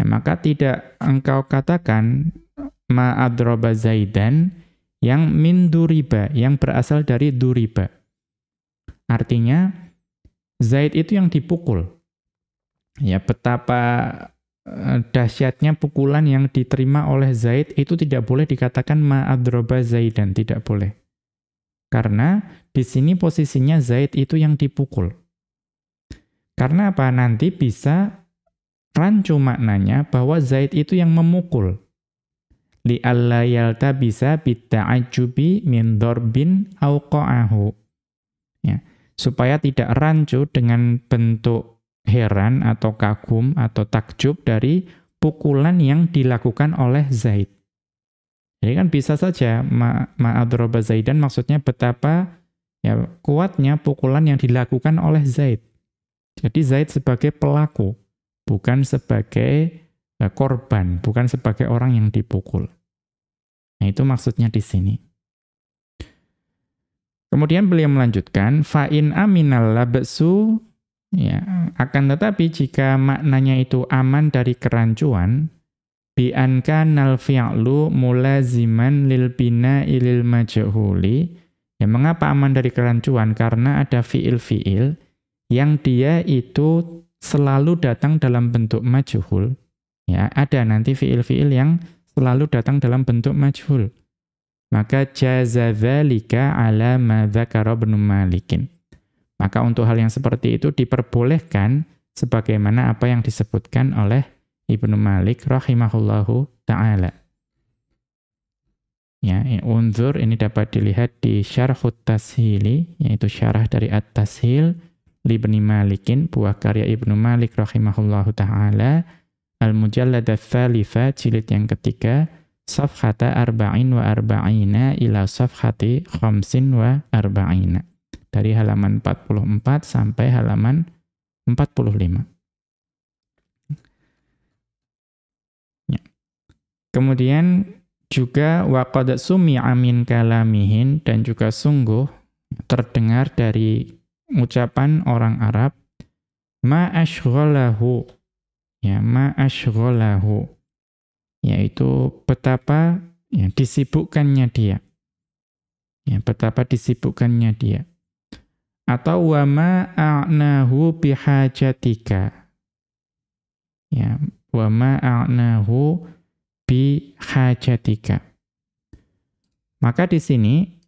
Ya, maka tidak engkau katakan ma'adroba zaidan yang min duriba, yang berasal dari duriba. Artinya, Zaid itu yang dipukul. Ya, betapa eh, dahsyatnya pukulan yang diterima oleh Zaid itu tidak boleh dikatakan ma'adroba zaidan, tidak boleh. Karena di sini posisinya Zaid itu yang dipukul. Karena apa? Nanti bisa rancu maknanya bahwa Zaid itu yang memukul li alla yaltabisa bitta'ajjubi min darbin aw qa'ahu. Ya, supaya tidak rancu dengan bentuk heran atau kagum atau takjub dari pukulan yang dilakukan oleh Zaid. Jadi kan bisa saja ma'adroba ma Zaidan maksudnya betapa ya kuatnya pukulan yang dilakukan oleh Zaid. Jadi Zaid sebagai pelaku, bukan sebagai Eh, korban, bukan sebagai orang yang dipukul. Nah, itu maksudnya di sini. Kemudian beliau melanjutkan, fa'in aminal labsu, ya, akan tetapi jika maknanya itu aman dari kerancuan, bi'anka nal mulaziman lil bina ilil majhuli, ya mengapa aman dari kerancuan? Karena ada fi'il-fi'il yang dia itu selalu datang dalam bentuk majhul, Ya, ada nanti fiil-fiil yang selalu datang dalam bentuk majhul. Maka jazadzalika ala ma dzakara Malikin. Maka untuk hal yang seperti itu diperbolehkan sebagaimana apa yang disebutkan oleh Ibnu Malik rahimahullahu taala. Ya, unzur ini dapat dilihat di Syarhut Tashili, yaitu syarah dari At-Tashil li Ibnu Malikin, buah karya Ibnu Malik rahimahullahu taala Al-Mujallad al-Thalitha, jilid yang ketiga, safhata arba'in wa arba'ina ila safhati khamsin wa arba'ina. Dari halaman 44 sampai halaman 45. Ya. Kemudian juga waqad sumi'a min kalamihin dan juga sungguh terdengar dari ucapan orang Arab ma ashghalahu ya ma'ashghalahu yaitu betapa ya disibukkannya dia. Ya betapa disibukkannya dia. Atau wa ma'anahu bihajatika. Ya wa ma'anahu bihajatika. Maka di sini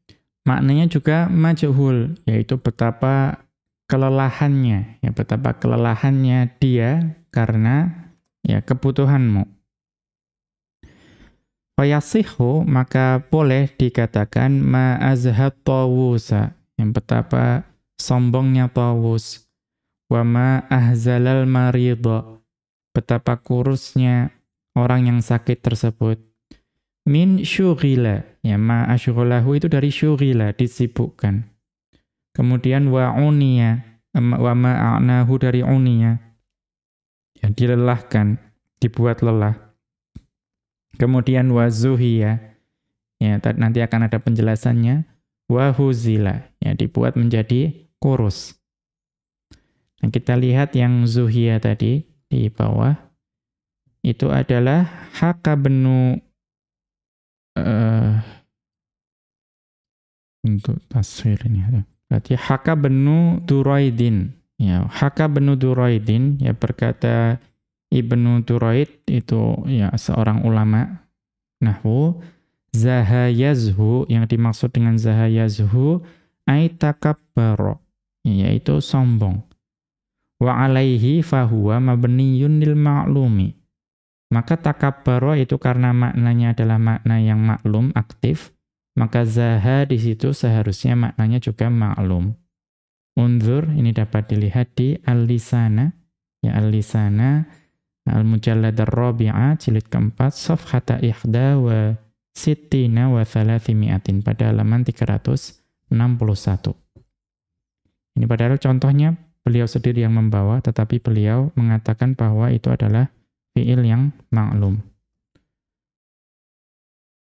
maknanya juga majhul yaitu betapa kelelahannya. Ya betapa kelelahannya dia karena ya kebutuhanmu. Fayasihu maka boleh dikatakan ma'azhat tawusa yang betapa sombongnya tawus. Wa ma'ahzalal maridha betapa kurusnya orang yang sakit tersebut. Min syughila ya ma'ashghalahu itu dari syughila disibukkan. Kemudian wa uniya wa ma'anahu dari uniya ya, dilelahkan, dibuat lelah. Kemudian wazuhiya, ya nanti akan ada penjelasannya, wahuzila, ya dibuat menjadi kurus. Nah, kita lihat yang zuhiya tadi di bawah, itu adalah haka uh, untuk taswirnya. Berarti haka benu Duraidin. Ya, Haka bin Duraidin ya berkata Ibnu Duraid itu ya seorang ulama nahwu zahayazhu yang dimaksud dengan zahayazhu ai takabbara yaitu sombong. Wa alaihi fahuwa mabniyun lil ma'lumi. Maka takabbara itu karena maknanya adalah makna yang maklum, aktif, maka zaha di situ seharusnya maknanya juga maklum. Unzur ini dapat dilihat di Al-Lisana ya Al-Lisana Al-Mujallad Ar-Rabi'ah jilid keempat safhata ihda wa sittina wa thalathimiatin pada halaman 361. Ini padahal contohnya beliau sendiri yang membawa tetapi beliau mengatakan bahwa itu adalah fiil yang maklum.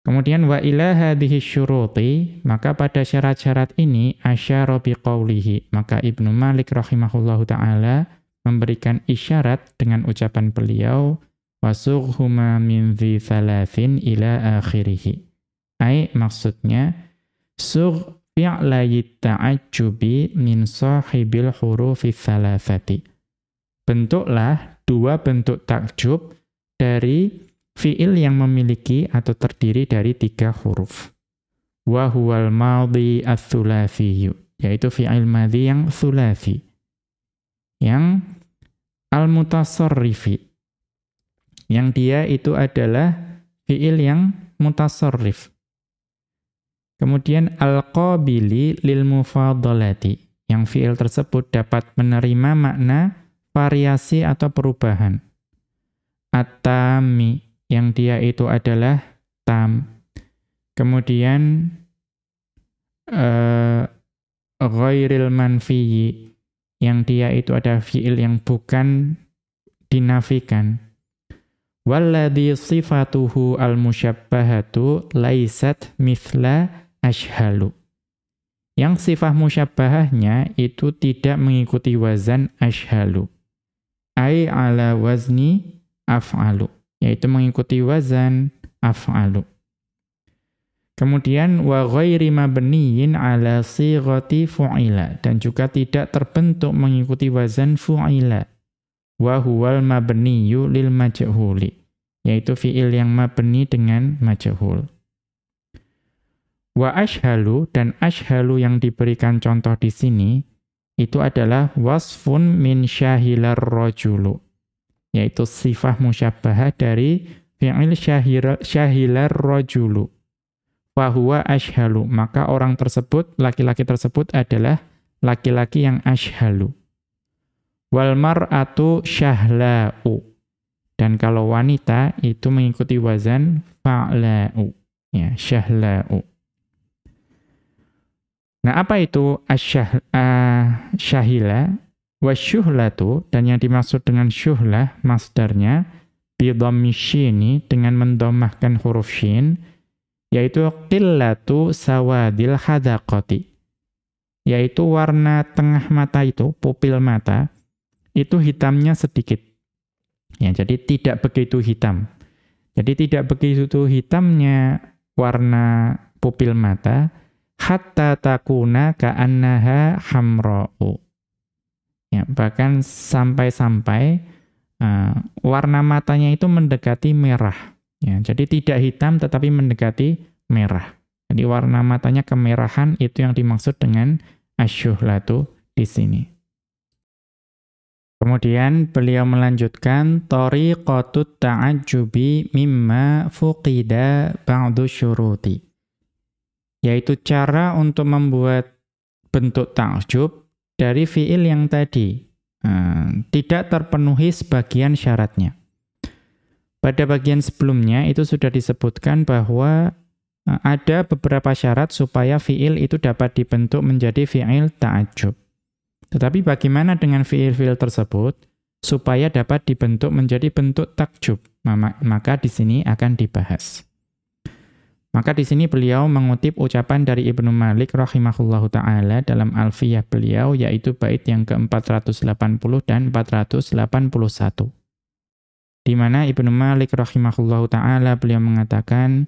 Kemudian wa ila hadhihi syuruti, maka pada syarat-syarat ini asyara biqaulihi, maka Ibnu Malik rahimahullahu taala memberikan isyarat dengan ucapan beliau wasughuma min dhi thalathin ila akhirih. Ai maksudnya sugh fi'la ta'ajjubi min sahibil hurufi thalathati. Bentuklah dua bentuk takjub dari fi'il yang memiliki atau terdiri dari tiga huruf. Wa huwal madhi yaitu fi'il madhi yang tsulatsi. Yang al-mutasarrifi. Yang dia itu adalah fi'il yang mutasarrif. Kemudian al-qabili lil mufadhalati. Yang fi'il tersebut dapat menerima makna variasi atau perubahan. At-tami. Yang dia itu adalah tam. Kemudian uh, ghairil manfiyi. Yang dia itu ada fi'il yang bukan dinafikan. Walladhi sifatuhu al-musyabbahatu laisat mithla ashhalu. Yang sifat musyabbahahnya itu tidak mengikuti wazan ashhalu. Ai ala wazni af'alu. Yaitu mengikuti wazan af'alu. Kemudian wa ghairi mabniyin ala sighati fu'ila dan juga tidak terbentuk mengikuti wazan fu'ila. Wa huwal mabniyu lil majhuli yaitu fiil yang mabni dengan majhul. Wa ashhalu dan ashhalu yang diberikan contoh di sini itu adalah wasfun min syahilar rajulu yaitu sifat musyabbahah dari fi'il syahilar rajulu wa huwa ashhalu. Maka orang tersebut laki-laki tersebut adalah laki-laki yang ashhalu. Wal mar'atu syahla'u. Dan kalau wanita itu mengikuti wazan fa'la'u. Ya syahla'u Nah, apa itu asyah, uh, syahila? Wasyuhlatu, dan yang dimaksud dengan syuhlah, masdarnya, bidhammishini, dengan mendomahkan huruf shin, yaitu qillatu sawadil hadaqati. Yaitu warna tengah mata itu, pupil mata, itu hitamnya sedikit. Ya, jadi tidak begitu hitam. Jadi tidak begitu hitamnya warna pupil mata, hatta takuna ka'annaha hamra'u. Ya, bahkan sampai-sampai uh, warna matanya itu mendekati merah. Ya, jadi tidak hitam tetapi mendekati merah. Jadi warna matanya kemerahan itu yang dimaksud dengan asyuhlatu di sini. Kemudian beliau melanjutkan tariqatut ta'ajjubi mimma fuqida ba'du syuruti yaitu cara untuk membuat bentuk takjub dari fiil yang tadi hmm, tidak terpenuhi sebagian syaratnya. Pada bagian sebelumnya itu sudah disebutkan bahwa eh, ada beberapa syarat supaya fiil itu dapat dibentuk menjadi fiil ta'ajub. Tetapi bagaimana dengan fiil-fiil tersebut supaya dapat dibentuk menjadi bentuk takjub? Maka di sini akan dibahas. Maka di sini beliau mengutip ucapan dari Ibnu Malik rahimahullahu taala dalam Alfiyah beliau yaitu bait yang ke-480 dan 481. Di mana Ibnu Malik rahimahullahu taala beliau mengatakan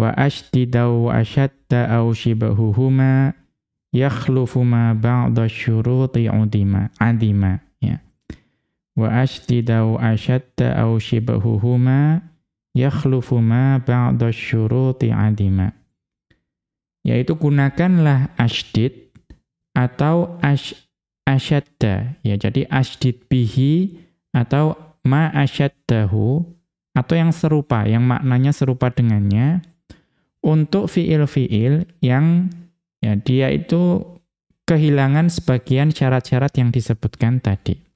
wa ashtidau ashatta au shibahuhuma yakhlufu ma ba'da syuruti udima adima ya wa ashtidau ashatta au shibahuhuma yakhlufu ma ba'da syuruti adima. Yaitu gunakanlah asydid atau ash, asyadda. Ya, jadi asydid bihi atau ma asyaddahu atau yang serupa, yang maknanya serupa dengannya untuk fiil-fiil yang ya dia itu kehilangan sebagian syarat-syarat yang disebutkan tadi.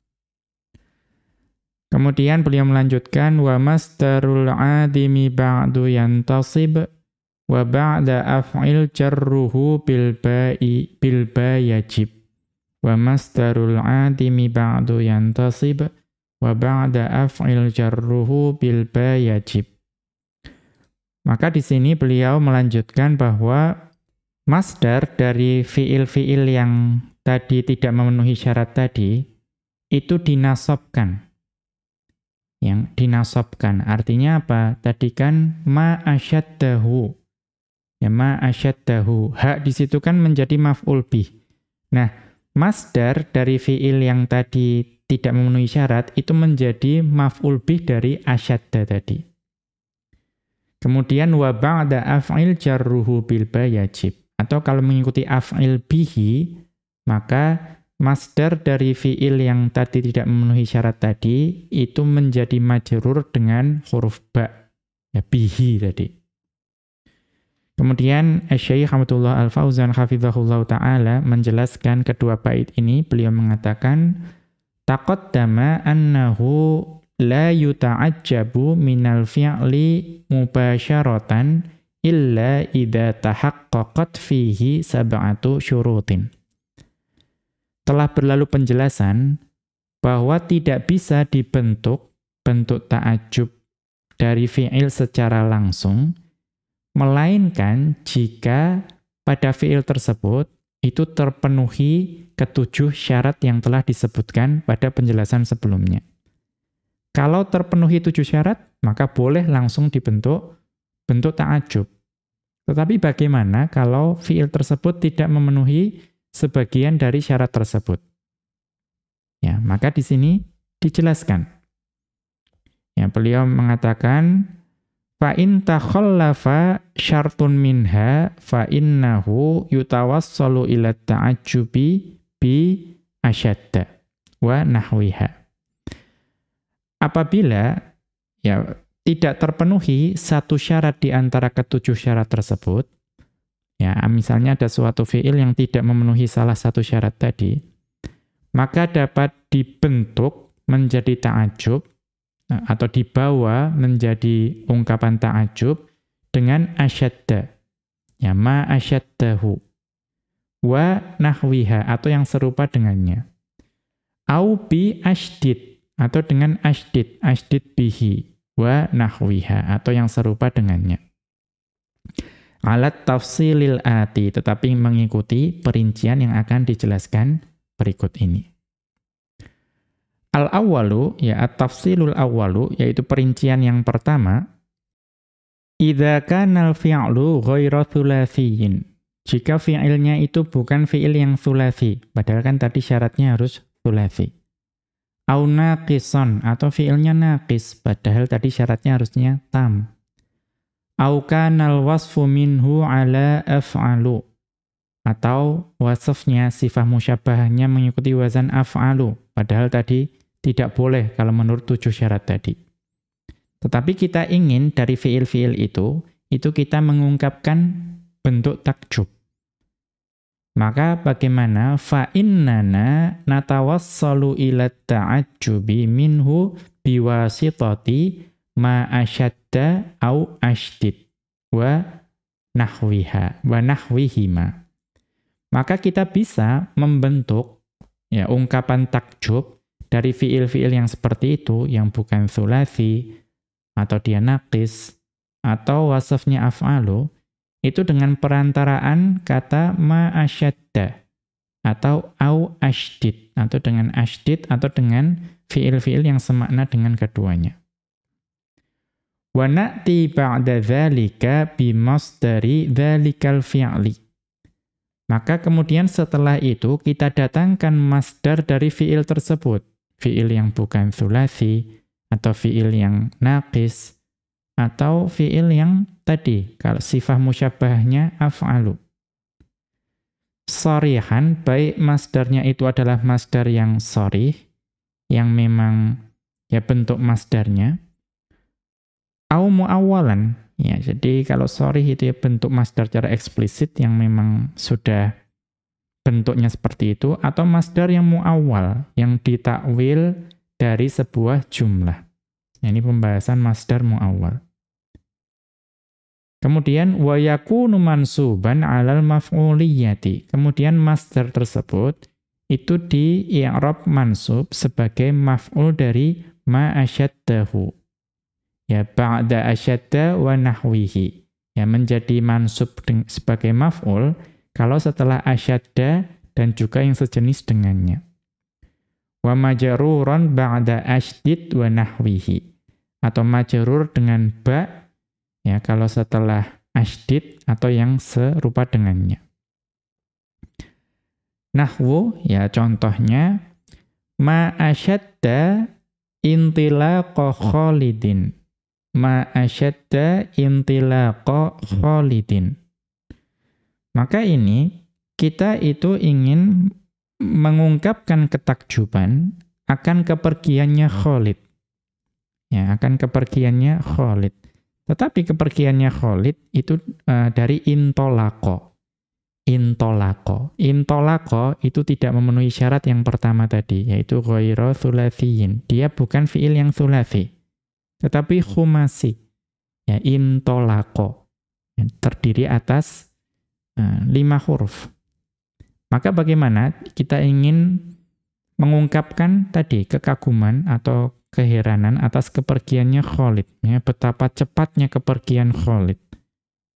Kemudian beliau melanjutkan wa masdarul adimi ba'du yantasib wa ba'da af'il jarruhu bil ba'i bil bayajib. Wa masdarul adimi ba'du yantasib wa ba'da af'il jarruhu bil bayajib. Maka di sini beliau melanjutkan bahwa masdar dari fiil-fiil yang tadi tidak memenuhi syarat tadi itu dinasobkan yang dinasobkan. Artinya apa? Tadi kan ma asyaddahu. Ya ma asyaddahu. Hak di situ kan menjadi maf'ul bih. Nah, masdar dari fiil yang tadi tidak memenuhi syarat itu menjadi maf'ul bih dari asyadda tadi. Kemudian wa ba'da af'il jarruhu bil bayajib. Atau kalau mengikuti af'il bihi, maka masdar dari fiil yang tadi tidak memenuhi syarat tadi itu menjadi majrur dengan huruf ba ya bihi tadi. Kemudian Syekh Hamdullah Al-Fauzan hafizahullah taala menjelaskan kedua bait ini beliau mengatakan taqaddama annahu la yuta'ajjabu minal fi'li mubasyaratan illa idza tahaqqaqat fihi sab'atu syurutin telah berlalu penjelasan bahwa tidak bisa dibentuk bentuk ta'ajub dari fi'il secara langsung, melainkan jika pada fi'il tersebut itu terpenuhi ketujuh syarat yang telah disebutkan pada penjelasan sebelumnya. Kalau terpenuhi tujuh syarat, maka boleh langsung dibentuk bentuk ta'ajub. Tetapi bagaimana kalau fi'il tersebut tidak memenuhi sebagian dari syarat tersebut. Ya, maka di sini dijelaskan. Ya, beliau mengatakan fa in takhallafa syartun minha fa innahu yutawassalu ila ta'ajjubi bi asyadda wa nahwiha. Apabila ya tidak terpenuhi satu syarat di antara ketujuh syarat tersebut, Ya, misalnya ada suatu fiil yang tidak memenuhi salah satu syarat tadi, maka dapat dibentuk menjadi ta'ajub eh, atau dibawa menjadi ungkapan ta'ajub dengan asyadda. Ya, ma asyaddahu. Wa nahwiha atau yang serupa dengannya. Au bi asydid atau dengan asydid, asydid bihi wa nahwiha atau yang serupa dengannya alat tafsilil ati, tetapi mengikuti perincian yang akan dijelaskan berikut ini. Al-awwalu, ya at-tafsilul awwalu, yaitu perincian yang pertama, idza kana al-fi'lu ghairu. Jika fi'ilnya itu bukan fi'il yang thulathi, padahal kan tadi syaratnya harus thulathi. Au naqisan atau fi'ilnya naqis, padahal tadi syaratnya harusnya tam au kanal wasfu minhu ala af'alu. Atau wasfnya sifat musyabahnya mengikuti wazan af'alu. Padahal tadi tidak boleh kalau menurut tujuh syarat tadi. Tetapi kita ingin dari fiil-fiil itu itu kita mengungkapkan bentuk takjub. Maka bagaimana? Fa innana natawassalu ila ta'ajjubi minhu biwasitati ma asyadda au asydid wa nahwiha wa nahwihima. Maka kita bisa membentuk ya ungkapan takjub dari fiil-fiil yang seperti itu yang bukan sulasi atau dia naqis atau wasafnya af'alu itu dengan perantaraan kata ma asyadda atau au asydid atau dengan asydid atau dengan fiil-fiil yang semakna dengan keduanya. Wa na'ti ba'da dzalika bimasdari dzalikal fi'li. Maka kemudian setelah itu kita datangkan masdar dari fiil tersebut. Fiil yang bukan sulasi, atau fiil yang naqis, atau fiil yang tadi, kalau sifat musyabahnya af'alu. Sorihan, baik masdarnya itu adalah masdar yang sorih, yang memang ya bentuk masdarnya, au muawwalan ya jadi kalau sorry itu ya bentuk masdar secara eksplisit yang memang sudah bentuknya seperti itu atau masdar yang muawwal yang ditakwil dari sebuah jumlah. Ya, ini pembahasan masdar muawwal. Kemudian wa yakunu mansuban 'alal maf'uliyati. Kemudian masdar tersebut itu di i'rab mansub sebagai maf'ul dari ma asyaddahu ya ba'da asyadda wa nahwihi ya menjadi mansub sebagai maf'ul kalau setelah asyadda dan juga yang sejenis dengannya wa majruran ba'da asydid wa nahwihi atau majrur dengan ba ya kalau setelah asydid atau yang serupa dengannya. Nahwu ya contohnya ma asyadda intilaqa khalidin. Ma asyadda intilaqa khalidin. Maka ini kita itu ingin mengungkapkan ketakjuban akan kepergiannya Khalid. Ya, akan kepergiannya Khalid. Tetapi kepergiannya Khalid itu uh, dari intolako. Intolako. Intolako itu tidak memenuhi syarat yang pertama tadi, yaitu ghaira thulathiyin. Dia bukan fiil yang thulathi, tetapi khumasi. Ya, intolako. Yang terdiri atas uh, lima huruf. Maka bagaimana kita ingin mengungkapkan tadi kekaguman atau keheranan atas kepergiannya Khalid, ya, betapa cepatnya kepergian Khalid.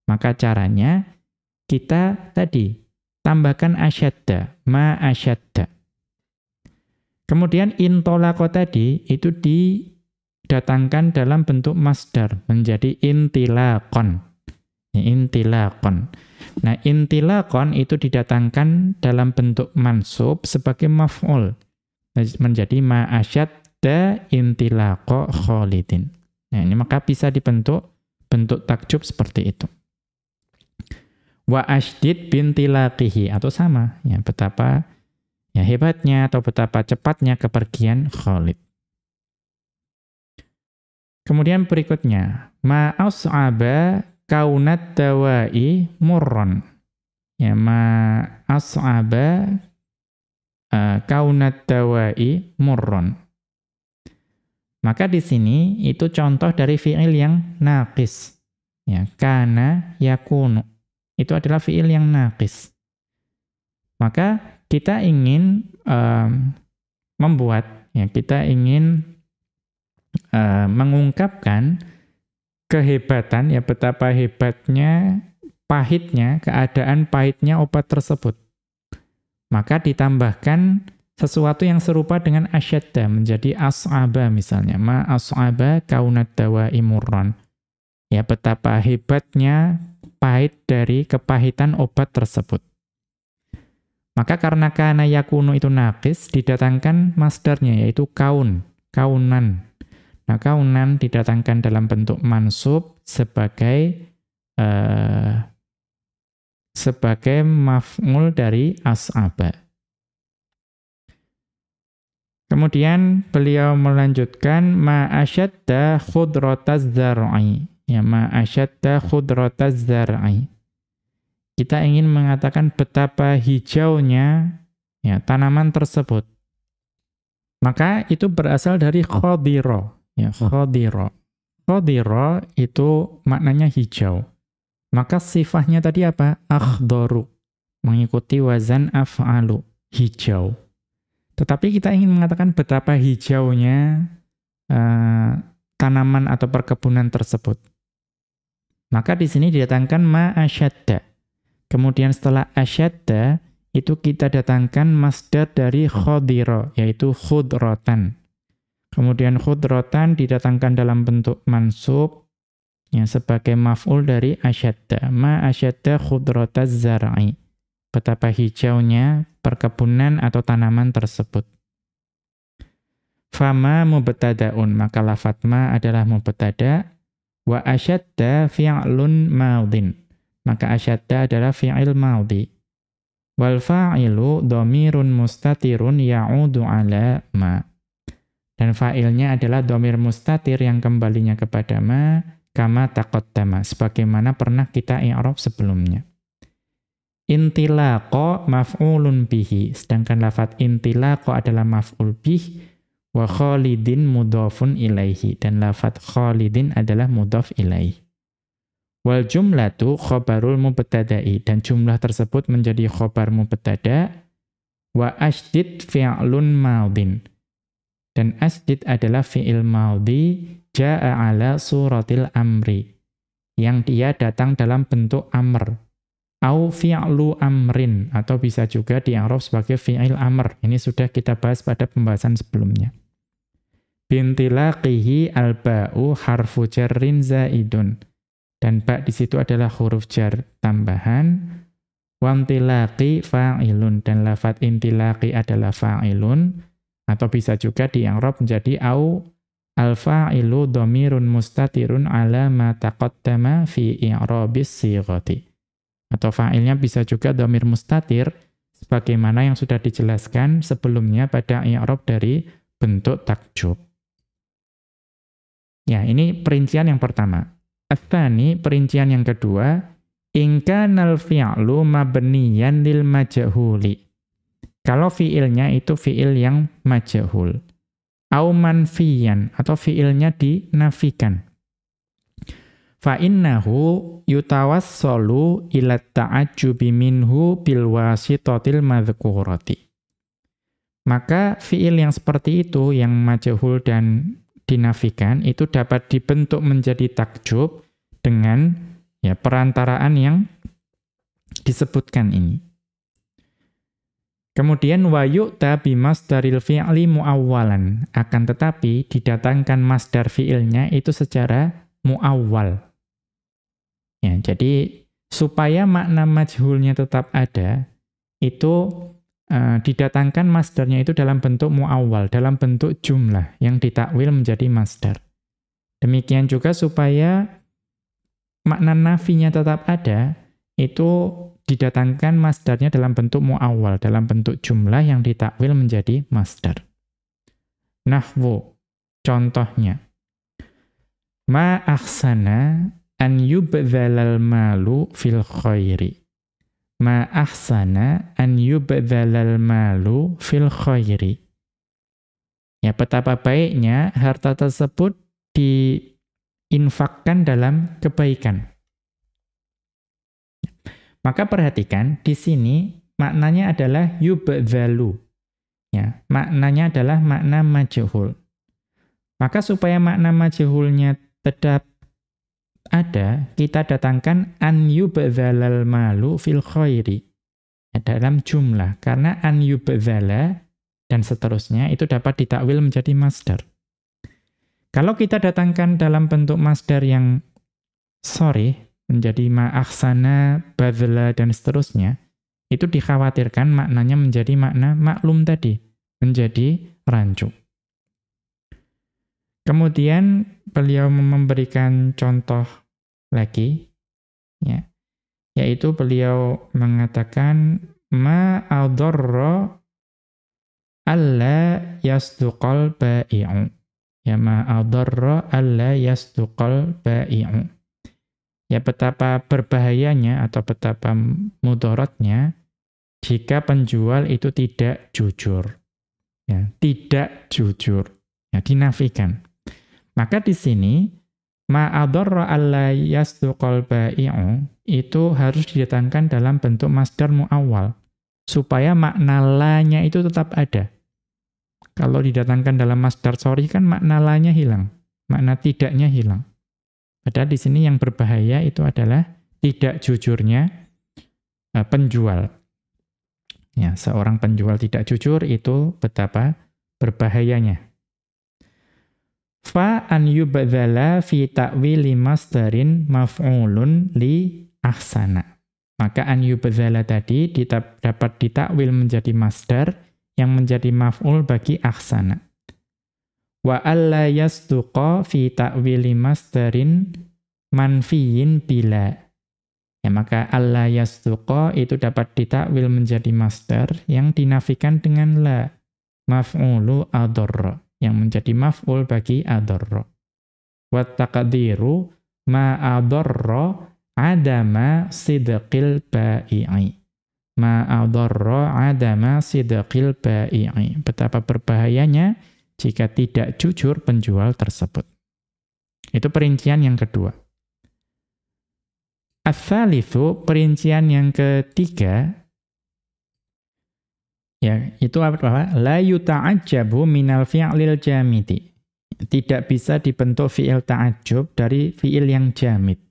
Maka caranya kita tadi tambahkan asyadda, ma asyadda. Kemudian intolako tadi itu didatangkan dalam bentuk masdar menjadi intilakon. Intilakon. Nah, intilakon itu didatangkan dalam bentuk mansub sebagai maf'ul. Menjadi ma'asyadda intilako kholidin. Nah, ini maka bisa dibentuk bentuk takjub seperti itu. Wa asydid bintilaqihi atau sama ya betapa ya hebatnya atau betapa cepatnya kepergian Khalid. Kemudian berikutnya ma as'aba kaunat dawai murron. Ya ma as'aba uh, kaunat dawai murron. Maka di sini itu contoh dari fiil yang naqis. Ya, kana yakunu. Itu adalah fiil yang naqis. Maka kita ingin um, membuat ya kita ingin uh, mengungkapkan kehebatan, ya betapa hebatnya, pahitnya, keadaan pahitnya obat tersebut. Maka ditambahkan sesuatu yang serupa dengan asyadda, menjadi as'aba misalnya. Ma as'aba kaunat dawa imurron. Ya betapa hebatnya pahit dari kepahitan obat tersebut. Maka karena kana yakunu itu nakis, didatangkan masdarnya, yaitu kaun, kaunan. Nah, kaunan didatangkan dalam bentuk mansub sebagai uh, sebagai maf'ul dari as'aba. Kemudian beliau melanjutkan ma'asyadda khudrataz zar'i. Ya ma'asyadda zar'i. Kita ingin mengatakan betapa hijaunya ya tanaman tersebut. Maka itu berasal dari khadira. Ya, khadira. Khadira itu maknanya hijau. Maka sifatnya tadi apa? Akhdaru. Mengikuti wazan af'alu. Hijau. Tetapi kita ingin mengatakan betapa hijaunya uh, tanaman atau perkebunan tersebut. Maka di sini didatangkan ma asyadda. Kemudian setelah asyadda, itu kita datangkan masdar dari khadira, yaitu khudrotan. Kemudian khudrotan didatangkan dalam bentuk mansub yang sebagai maf'ul dari asyadda. Ma asyadda khudrotaz zar'i. Betapa hijaunya perkebunan atau tanaman tersebut. Fama mubtada'un, maka lafat ma adalah mubtada wa asyadda fi'lun maudin. Maka asyadda adalah fi'il maudi. Wal fa'ilu dhamirun mustatirun ya'udu ala ma. Dan fa'ilnya adalah domir mustatir yang kembalinya kepada ma, kama taqaddama, sebagaimana pernah kita i'rab sebelumnya. Intilaqo maf'ulun bihi, sedangkan lafat intilaqo adalah maf'ul bih, wa khalidin mudhafun ilaihi, dan lafat khalidin adalah mudhaf ilaihi. Wal jumlatu khobarul mubtada'i, dan jumlah tersebut menjadi khobar mubtada, wa asydid fi'lun maudin, dan asdid adalah fi'il maudhi ja'a ala suratil amri. Yang dia datang dalam bentuk amr. au fi'lu amrin atau bisa juga di'arab sebagai fi'il amr. Ini sudah kita bahas pada pembahasan sebelumnya. Bintilaqihi alba'u harfu jarrin zaidun. Dan ba di situ adalah huruf jar tambahan. Wantilaqi fa'ilun dan lafat intilaqi adalah fa'ilun atau bisa juga di'arab menjadi au al-fa'ilu dhamirun mustatirun ala ma taqaddama fi i'rabis sighati. Atau fa'ilnya bisa juga domir mustatir, sebagaimana yang sudah dijelaskan sebelumnya pada i'rab dari bentuk takjub. Ya, ini perincian yang pertama. Athani, perincian yang kedua, ingkanal fi'lu mabniyan lil majhuli. Kalau fi'ilnya itu fi'il yang majhul. Au manfiyan, atau fi'ilnya dinafikan fa innahu yutawassolu ila ta'ajjubi minhu bil wasitatil madhkurati. Maka fiil yang seperti itu yang majhul dan dinafikan itu dapat dibentuk menjadi takjub dengan ya perantaraan yang disebutkan ini. Kemudian wa yu'ta bimasdaril fi'li muawwalan. Akan tetapi didatangkan masdar fi'ilnya itu secara muawwal. Ya, jadi supaya makna majhulnya tetap ada, itu uh, didatangkan masdarnya itu dalam bentuk muawwal, dalam bentuk jumlah yang ditakwil menjadi masdar. Demikian juga supaya makna nafinya tetap ada, itu didatangkan masdarnya dalam bentuk muawwal, dalam bentuk jumlah yang ditakwil menjadi masdar. Nahwu, contohnya. Ma ahsana an yubdhalal malu fil khairi. Ma ahsana an yubdhalal malu fil khairi. Ya, betapa baiknya harta tersebut diinfakkan dalam kebaikan. Maka perhatikan, di sini maknanya adalah yubdhalu. Ya, maknanya adalah makna majhul. Maka supaya makna majhulnya tetap ada, kita datangkan an yubdzalal malu fil khairi. Ya, dalam jumlah. Karena an yubdzala dan seterusnya itu dapat ditakwil menjadi masdar. Kalau kita datangkan dalam bentuk masdar yang sorry, menjadi ma'aksana, badla, dan seterusnya, itu dikhawatirkan maknanya menjadi makna maklum tadi, menjadi rancu. Kemudian beliau memberikan contoh lagi ya yaitu beliau mengatakan ma adarra alla yasduqal bai'u ya ma adarra alla yasduqal bai'u ya betapa berbahayanya atau betapa mudaratnya jika penjual itu tidak jujur ya tidak jujur ya dinafikan maka di sini ma'adharra alla yasduqal bai'u itu harus didatangkan dalam bentuk masdar muawwal supaya makna lanya itu tetap ada. Kalau didatangkan dalam masdar sorry kan makna lanya hilang, makna tidaknya hilang. Padahal di sini yang berbahaya itu adalah tidak jujurnya uh, penjual. Ya, seorang penjual tidak jujur itu betapa berbahayanya. Fa an yubadzala fi ta'wili masdarin maf'ulun li ahsana. Maka an yubadzala tadi dapat ditakwil menjadi masdar yang menjadi maf'ul bagi ahsana. Wa alla yasduqa fi ta'wili masdarin manfiyin bila. Ya, maka alla yasduqa itu dapat ditakwil menjadi masdar yang dinafikan dengan la. Maf'ulu adorra yang menjadi maf'ul bagi adarra. Wa taqdiru ma adarra adama sidqil ba'i'i. Ma adarra adama sidqil ba'i'i. Betapa berbahayanya jika tidak jujur penjual tersebut. Itu perincian yang kedua. Ats-tsalitsu, perincian yang ketiga, Ya, itu apa? La yuta'ajjabu minal fi'lil jamiti. Tidak bisa dibentuk fi'il ta'ajjub dari fi'il yang jamid.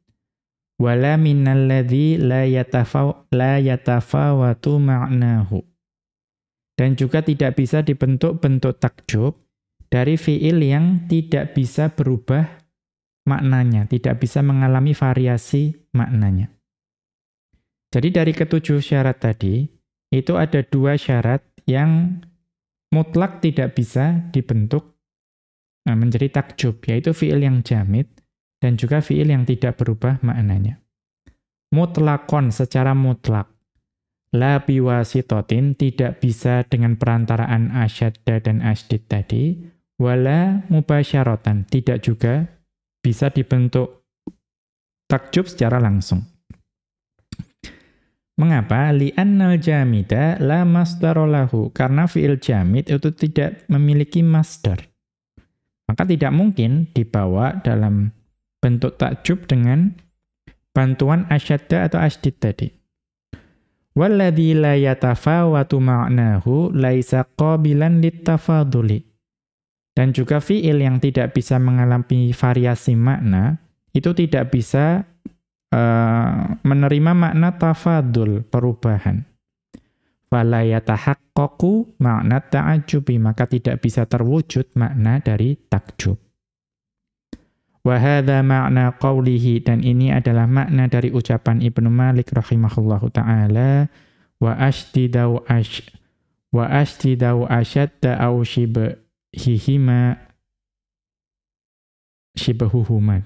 wala minalladzi la yatafaw la yatafawatu ma'nahu. Dan juga tidak bisa dibentuk bentuk takjub dari fiil yang tidak bisa berubah maknanya, tidak bisa mengalami variasi maknanya. Jadi dari ketujuh syarat tadi, itu ada dua syarat yang mutlak tidak bisa dibentuk nah, menjadi takjub, yaitu fiil yang jamid dan juga fiil yang tidak berubah maknanya. Mutlakon secara mutlak. La biwasitotin tidak bisa dengan perantaraan asyadda dan asdid tadi. Wala mubasyarotan tidak juga bisa dibentuk takjub secara langsung. Mengapa? Li'annal jamida la masdarolahu. Karena fi'il jamid itu tidak memiliki masdar. Maka tidak mungkin dibawa dalam bentuk takjub dengan bantuan asyadda atau asdid tadi. Walladhi la yatafawatu ma'nahu laisa qabilan littafaduli. Dan juga fi'il yang tidak bisa mengalami variasi makna, itu tidak bisa uh, menerima makna tafadul, perubahan. Fala yatahaqqaqu makna ta'ajubi, maka tidak bisa terwujud makna dari takjub. Wahada makna qawlihi dan ini adalah makna dari ucapan Ibnu Malik rahimahullahu taala wa ashtidau ash wa ashtidau ashadda au shibhihima shibahuhuma.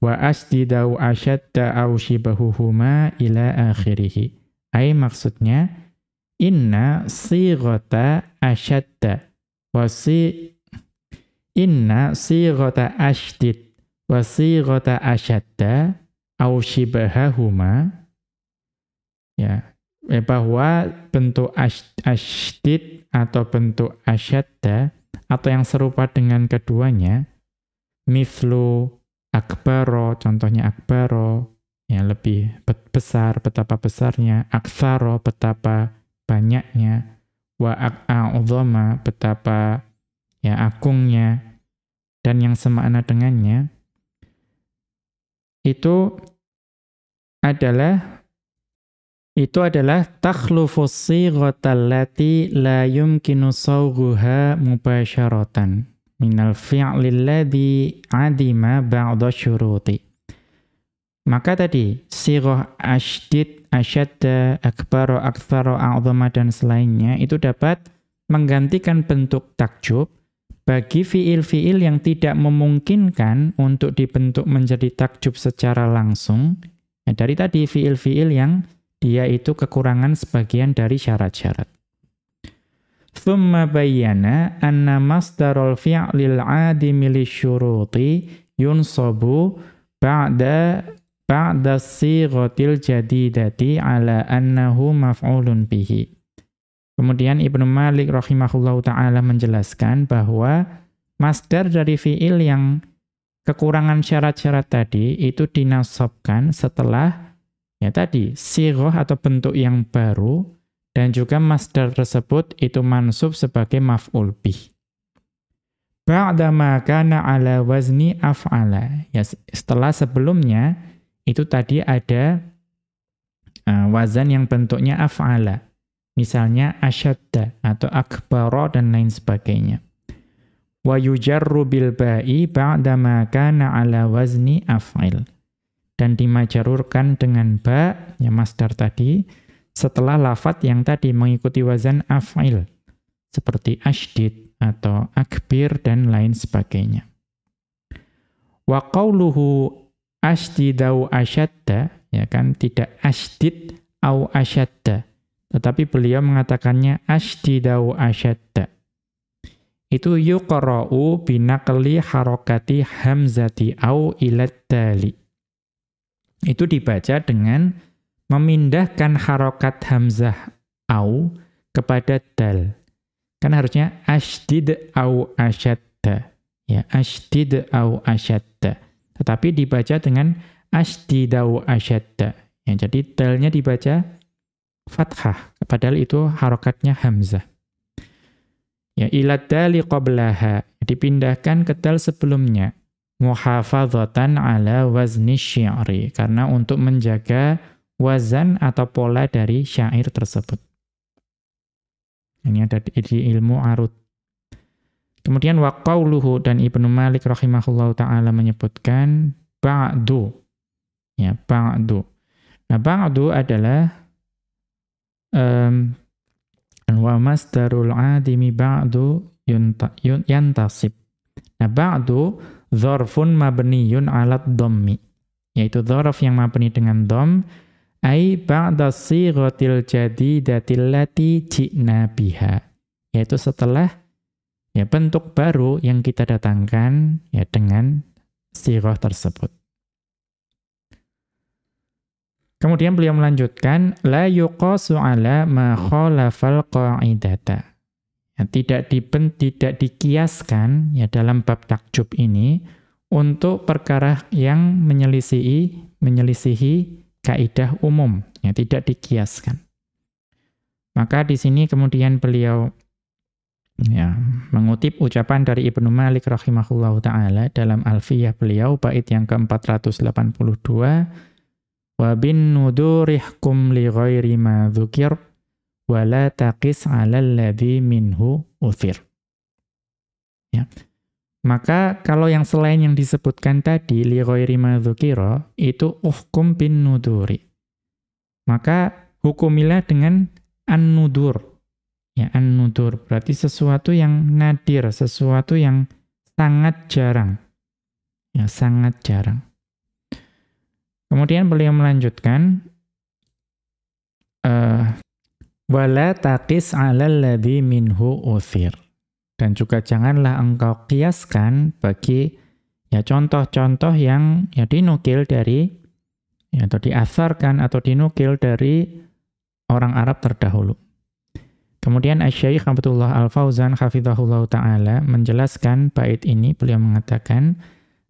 Wa ashtidau ashadda au shibahuhuma ila akhirih ai maksudnya inna sighata ashadda wa si inna sighata ashdid wasighata asyadda au shibahahuma. Ya eh, bahwa bentuk asydid atau bentuk asyadda atau yang serupa dengan keduanya mithlu akbaro contohnya akbaro ya lebih besar betapa besarnya aksaro betapa banyaknya wa a'udhama betapa ya agungnya dan yang semakna dengannya itu adalah itu adalah takhlufus sighatal lati la yumkinu sawghuha mubasyaratan minal fi'li alladhi adima ba'dha syuruti. Maka tadi sighah asydid, asyadda, akbar, aktsara, a'dhama dan selainnya itu dapat menggantikan bentuk takjub bagi fiil-fiil yang tidak memungkinkan untuk dibentuk menjadi takjub secara langsung, ya dari tadi fiil-fiil yang dia itu kekurangan sebagian dari syarat-syarat. Thumma bayyana anna masdarul fi'lil 'adimi lisyuruti yunsabu ba'da ba'da sighatil jadidati ala annahu maf'ulun bihi. Kemudian Ibnu Malik rahimahullahu taala menjelaskan bahwa masdar dari fiil yang kekurangan syarat-syarat tadi itu dinasabkan setelah ya tadi sirah atau bentuk yang baru dan juga masdar tersebut itu mansub sebagai maf'ul bih. Ba'dama kana ala wazni af'ala. Ya setelah sebelumnya itu tadi ada uh, wazan yang bentuknya af'ala. Misalnya asyadda atau akbaro dan lain sebagainya. Wa yujarru bil ba'i ba'dama kana ala wazni af'il. Dan dimajarurkan dengan ba, ya masdar tadi, setelah lafat yang tadi mengikuti wazan af'il. Seperti asydid atau akbir dan lain sebagainya. Wa qawluhu asydidau asyadda, ya kan, tidak asydid au asyadda tetapi beliau mengatakannya asydidau asyadda. Itu yuqra'u binaqli harokati hamzati au ilat. Itu dibaca dengan memindahkan harokat hamzah au kepada dal. Kan harusnya asydid au asyadda. Ya, asydid au asyadda. Tetapi dibaca dengan asydidau asyadda. Ya, jadi dalnya dibaca fathah, padahal itu harokatnya hamzah. Ya ilad dali qablaha, dipindahkan ke dal sebelumnya. Muhafadzatan ala wazni syi'ri karena untuk menjaga wazan atau pola dari syair tersebut. Ini ada di ilmu arut. Kemudian waqauluhu dan Ibnu Malik rahimahullahu taala menyebutkan ba'du. Ya, ba'du. Nah, ba'du adalah um, wa masdarul adimi ba'du yantasib. Nah, ba'du dzarfun mabniyun 'ala dhammi. Yaitu dzaraf yang mabni dengan dham ai ba'da sighatil jadidatil lati ji'na biha. Yaitu setelah ya bentuk baru yang kita datangkan ya dengan sirah tersebut. Kemudian beliau melanjutkan la yuqasu ala ma khalafal qa'idata. Ya, tidak dipen, tidak dikiaskan ya dalam bab takjub ini untuk perkara yang menyelisihi menyelisihi kaidah umum ya tidak dikiaskan. Maka di sini kemudian beliau Ya, mengutip ucapan dari Ibnu Malik rahimahullahu taala dalam Alfiyah beliau bait yang ke-482 wa bin nudurihkum li ghairi ma dzukir wa la taqis 'ala alladhi minhu uthir. Ya. Maka kalau yang selain yang disebutkan tadi li ghairi ma dzukira itu uhkum bin nuduri. Maka hukumilah dengan an-nudur Ya, an-nudur berarti sesuatu yang nadir, sesuatu yang sangat jarang. Ya, sangat jarang. Kemudian beliau melanjutkan uh, wala taqis 'alal ladzi minhu uthir. Dan juga janganlah engkau kiaskan bagi ya contoh-contoh yang ya dinukil dari ya, atau diasarkan atau dinukil dari orang Arab terdahulu. Kemudian Asy-Syaikh Abdullah Al-Fauzan hafizahullah taala menjelaskan bait ini beliau mengatakan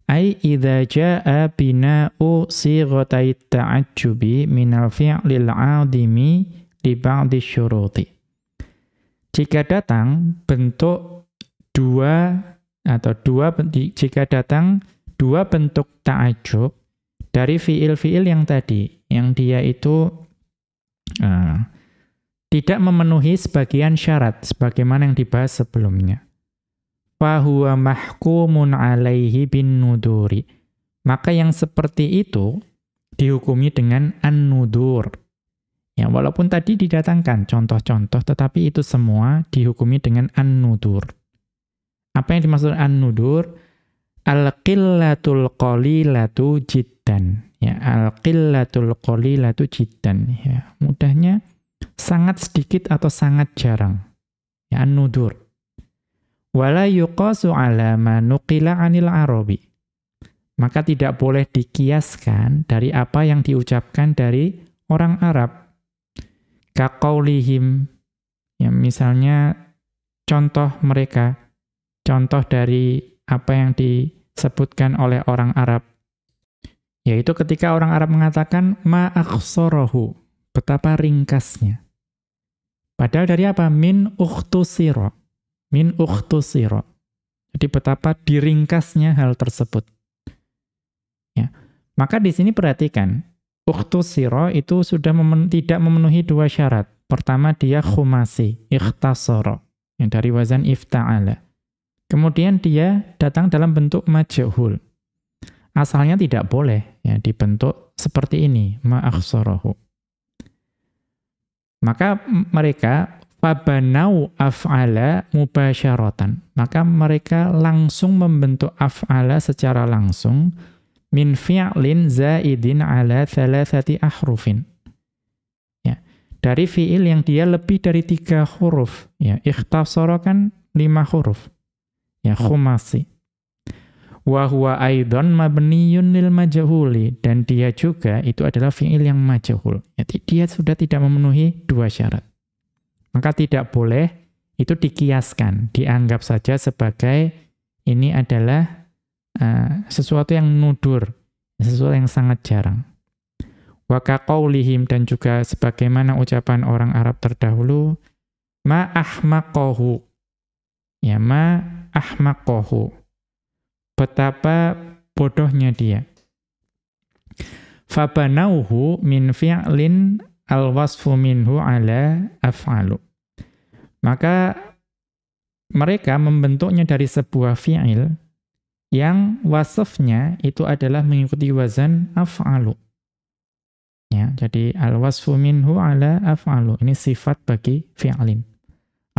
ai idza jaa bina'u sighatai ta'ajjubi minal fi'lil 'azimi li ba'di syuruti. Jika datang bentuk dua atau dua jika datang dua bentuk ta'ajjub dari fiil-fiil yang tadi yang dia itu uh, tidak memenuhi sebagian syarat sebagaimana yang dibahas sebelumnya. Fahuwa mahkumun alaihi bin nuduri. Maka yang seperti itu dihukumi dengan an-nudur. Ya, walaupun tadi didatangkan contoh-contoh, tetapi itu semua dihukumi dengan an-nudur. Apa yang dimaksud an-nudur? Al-qillatul qalilatu jiddan. Ya, al-qillatul qalilatu jiddan. Ya, mudahnya sangat sedikit atau sangat jarang. Ya, an-nudur. Wala yuqasu ala ma 'anil arabi. Maka tidak boleh dikiaskan dari apa yang diucapkan dari orang Arab. Kaqaulihim. Ya, misalnya contoh mereka, contoh dari apa yang disebutkan oleh orang Arab. Yaitu ketika orang Arab mengatakan ma akhsarahu Betapa ringkasnya. Padahal dari apa? Min ukhtusiro. Min ukhtusiro. Jadi betapa diringkasnya hal tersebut. Ya. Maka di sini perhatikan, ukhtusiro itu sudah memen tidak memenuhi dua syarat. Pertama dia khumasi, ikhtasoro. Yang dari wazan ifta'ala. Kemudian dia datang dalam bentuk majhul. Asalnya tidak boleh ya dibentuk seperti ini, ma'akhsarahu. Maka mereka fabanau af'ala mubasyaratan. Maka mereka langsung membentuk af'ala secara langsung min fi'lin zaidin ala thalathati ahrufin. Ya, dari fi'il yang dia lebih dari tiga huruf. Ya, ikhtasara kan lima huruf. Ya, khumasi wa huwa aidan mabniyun lil majhuli dan dia juga itu adalah fiil yang majhul. Jadi dia sudah tidak memenuhi dua syarat. Maka tidak boleh itu dikiaskan, dianggap saja sebagai ini adalah uh, sesuatu yang nudur, sesuatu yang sangat jarang. Wa kaqaulihim dan juga sebagaimana ucapan orang Arab terdahulu ma ahmaqahu. Ya ma ahmaqahu betapa bodohnya dia. Fabanauhu min fi'lin al-wasfu minhu ala af'alu. Maka mereka membentuknya dari sebuah fi'il yang wasfnya itu adalah mengikuti wazan af'alu. Ya, jadi al-wasfu minhu ala af'alu. Ini sifat bagi fi'lin.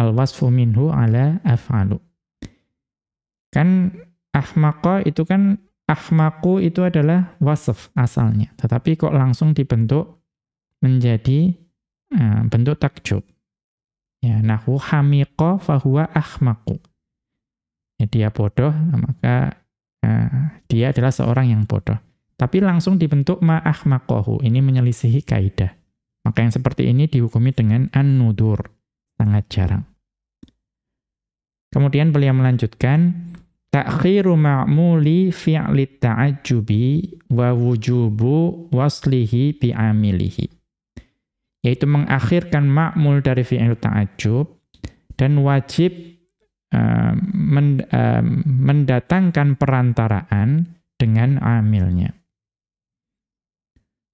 Al-wasfu minhu ala af'alu. Kan ahmaqa itu kan ahmaku itu adalah wasf asalnya. Tetapi kok langsung dibentuk menjadi uh, bentuk takjub. Ya, nahu hamiqa fahuwa ahmaku. Ya, dia bodoh, maka uh, dia adalah seorang yang bodoh. Tapi langsung dibentuk ma'ahmaqahu. Ini menyelisihi kaidah. Maka yang seperti ini dihukumi dengan an-nudur. Sangat jarang. Kemudian beliau melanjutkan, Ta'khiru ma'muli fi'li ta'ajubi wa wujubu waslihi bi'amilihi yaitu mengakhirkan makmul dari fi'il ta'ajub dan wajib mendatangkan perantaraan dengan amilnya.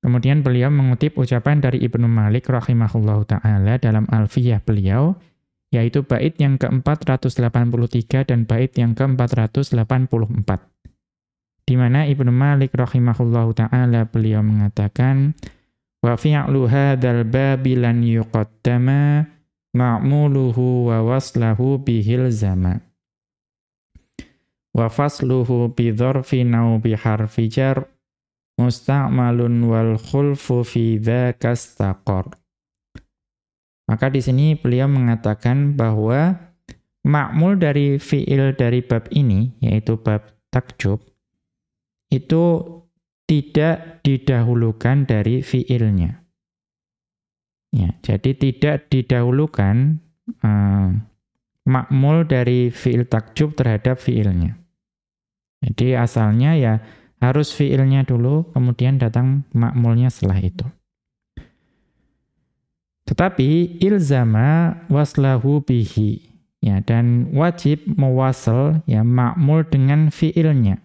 Kemudian beliau mengutip ucapan dari Ibnu Malik rahimahullahu taala dalam Alfiyah beliau yaitu bait yang ke-483 dan bait yang ke-484. Di mana Ibnu Malik rahimahullahu taala beliau mengatakan Wa fi'lu hadzal babi yuqaddama ma'muluhu wa waslahu bihil zama. Wa fasluhu bi dzarfi naw bi harfi jar musta'malun wal khulfu fi dzaka. Maka di sini beliau mengatakan bahwa makmul dari fiil dari bab ini yaitu bab takjub itu tidak didahulukan dari fiilnya. Ya, jadi tidak didahulukan uh, makmul dari fiil takjub terhadap fiilnya. Jadi asalnya ya harus fiilnya dulu, kemudian datang makmulnya setelah itu. Tetapi ilzama waslahu bihi ya dan wajib mewasal ya makmul dengan fiilnya.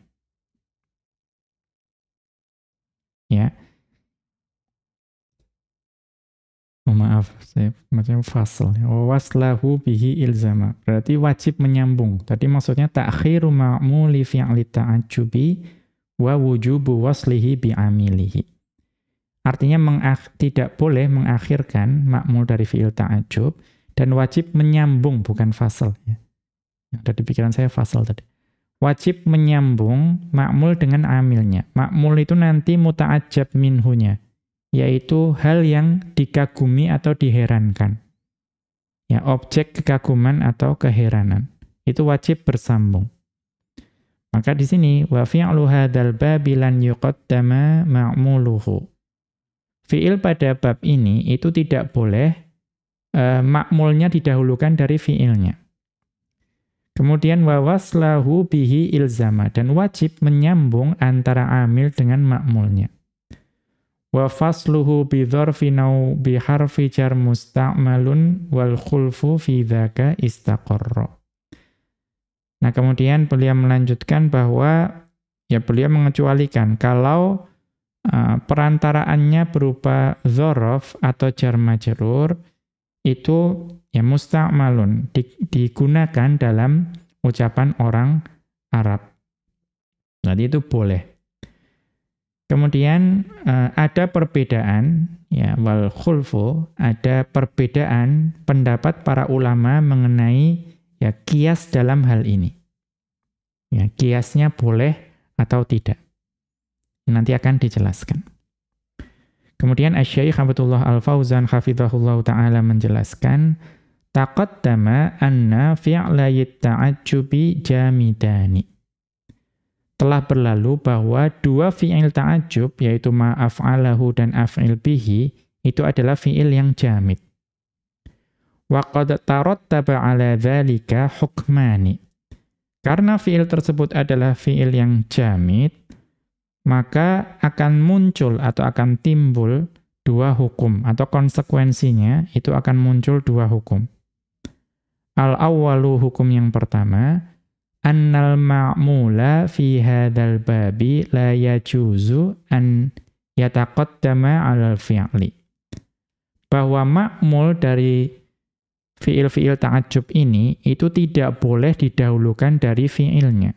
ya. Oh, maaf, saya macam fasal. Ya. Waslahu bihi ilzama. Berarti wajib menyambung. Tadi maksudnya ta'khiru ma'muli fi'li ta'ajubi wa wujubu waslihi bi'amilihi. Artinya tidak boleh mengakhirkan makmul dari fi'il ta'ajub dan wajib menyambung, bukan fasal. Ya. Yang ada di pikiran saya fasal tadi wajib menyambung makmul dengan amilnya. Makmul itu nanti muta'ajab minhunya, yaitu hal yang dikagumi atau diherankan. Ya, objek kekaguman atau keheranan. Itu wajib bersambung. Maka di sini wa fi'lu hadzal babi lan yuqaddama ma'muluhu. Fi'il pada bab ini itu tidak boleh uh, makmulnya didahulukan dari fi'ilnya. Kemudian wawaslahu bihi ilzama dan wajib menyambung antara amil dengan makmulnya. Wa fasluhu bi dzarfi naw bi harfi jar musta'malun wal khulfu fi dzaka istaqarra. Nah, kemudian beliau melanjutkan bahwa ya beliau mengecualikan kalau uh, perantaraannya berupa dzaraf atau jar majrur itu ya musta'malun digunakan dalam ucapan orang Arab. Jadi itu boleh. Kemudian uh, ada perbedaan ya wal khulfu, ada perbedaan pendapat para ulama mengenai ya kias dalam hal ini. Ya, kiasnya boleh atau tidak. Nanti akan dijelaskan. Kemudian Asy-Syaikh Abdullah Al-Fauzan hafizahullah taala menjelaskan taqaddama anna fi'la ta'ajjubi jamidani. Telah berlalu bahwa dua fi'il ta'ajjub yaitu ma'af'alahu dan af'il bihi itu adalah fi'il yang jamid. Wa qad tarattaba 'ala dzalika hukmani. Karena fi'il tersebut adalah fi'il yang jamid, maka akan muncul atau akan timbul dua hukum atau konsekuensinya itu akan muncul dua hukum. Al-awwalu hukum yang pertama, annal ma'mula fi hadzal babi la yajuzu an yataqaddama 'alal fi'li. Bahwa ma'mul dari fiil-fiil ta'ajub ini itu tidak boleh didahulukan dari fiilnya.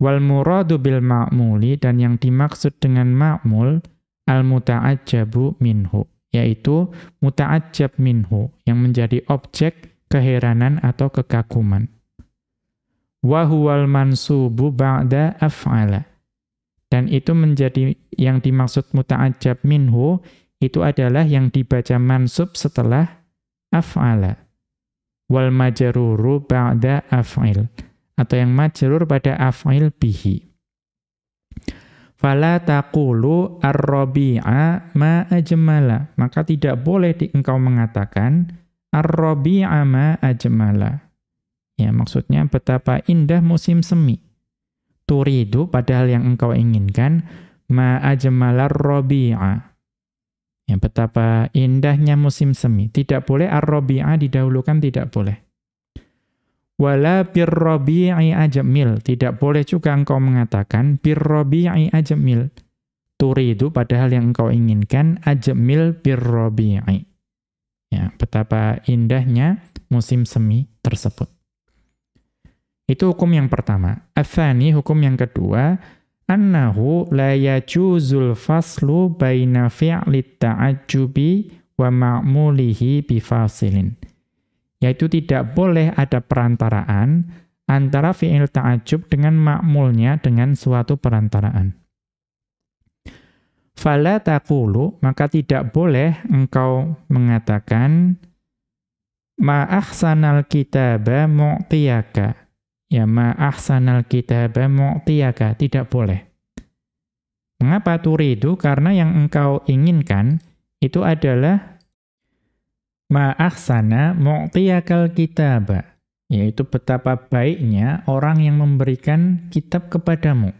Wal muradu bil ma'muli dan yang dimaksud dengan ma'mul al muta'ajjabu minhu yaitu muta'ajjab minhu yang menjadi objek keheranan atau kekaguman wa huwal mansubu ba'da af'ala. Dan itu menjadi yang dimaksud muta'ajab minhu itu adalah yang dibaca mansub setelah af'ala. Wal majruru ba'da af'il atau yang majrur pada af'il bihi. Fala taqulu ar-rabi'a ma ajmala. Maka tidak boleh engkau mengatakan ar-rabi'a ma ajmala. Ya, maksudnya betapa indah musim semi. Turidu padahal yang engkau inginkan ma ajmalar rabi'a. Ya, betapa indahnya musim semi. Tidak boleh ar-rabi'a didahulukan tidak boleh. Wala birrabi'i ajmil. Tidak boleh juga engkau mengatakan birrabi'i ajmil. Turidu padahal yang engkau inginkan ajmil birrabi'i. Ya, betapa indahnya musim semi tersebut. Itu hukum yang pertama. Athani, hukum yang kedua, annahu la yajuzul faslu baina fi'lit ta'ajjubi wa ma'mulihi bifasilin. Yaitu tidak boleh ada perantaraan antara fi'il ta'ajjub dengan ma'mulnya dengan suatu perantaraan. Fala taqulu, maka tidak boleh engkau mengatakan ma ahsanal kitaba mu'tiyaka ya ma ahsanal kitaba mu'tiyaka tidak boleh. Mengapa turidu? Karena yang engkau inginkan itu adalah ma ahsana mu'tiyakal kitaba, yaitu betapa baiknya orang yang memberikan kitab kepadamu.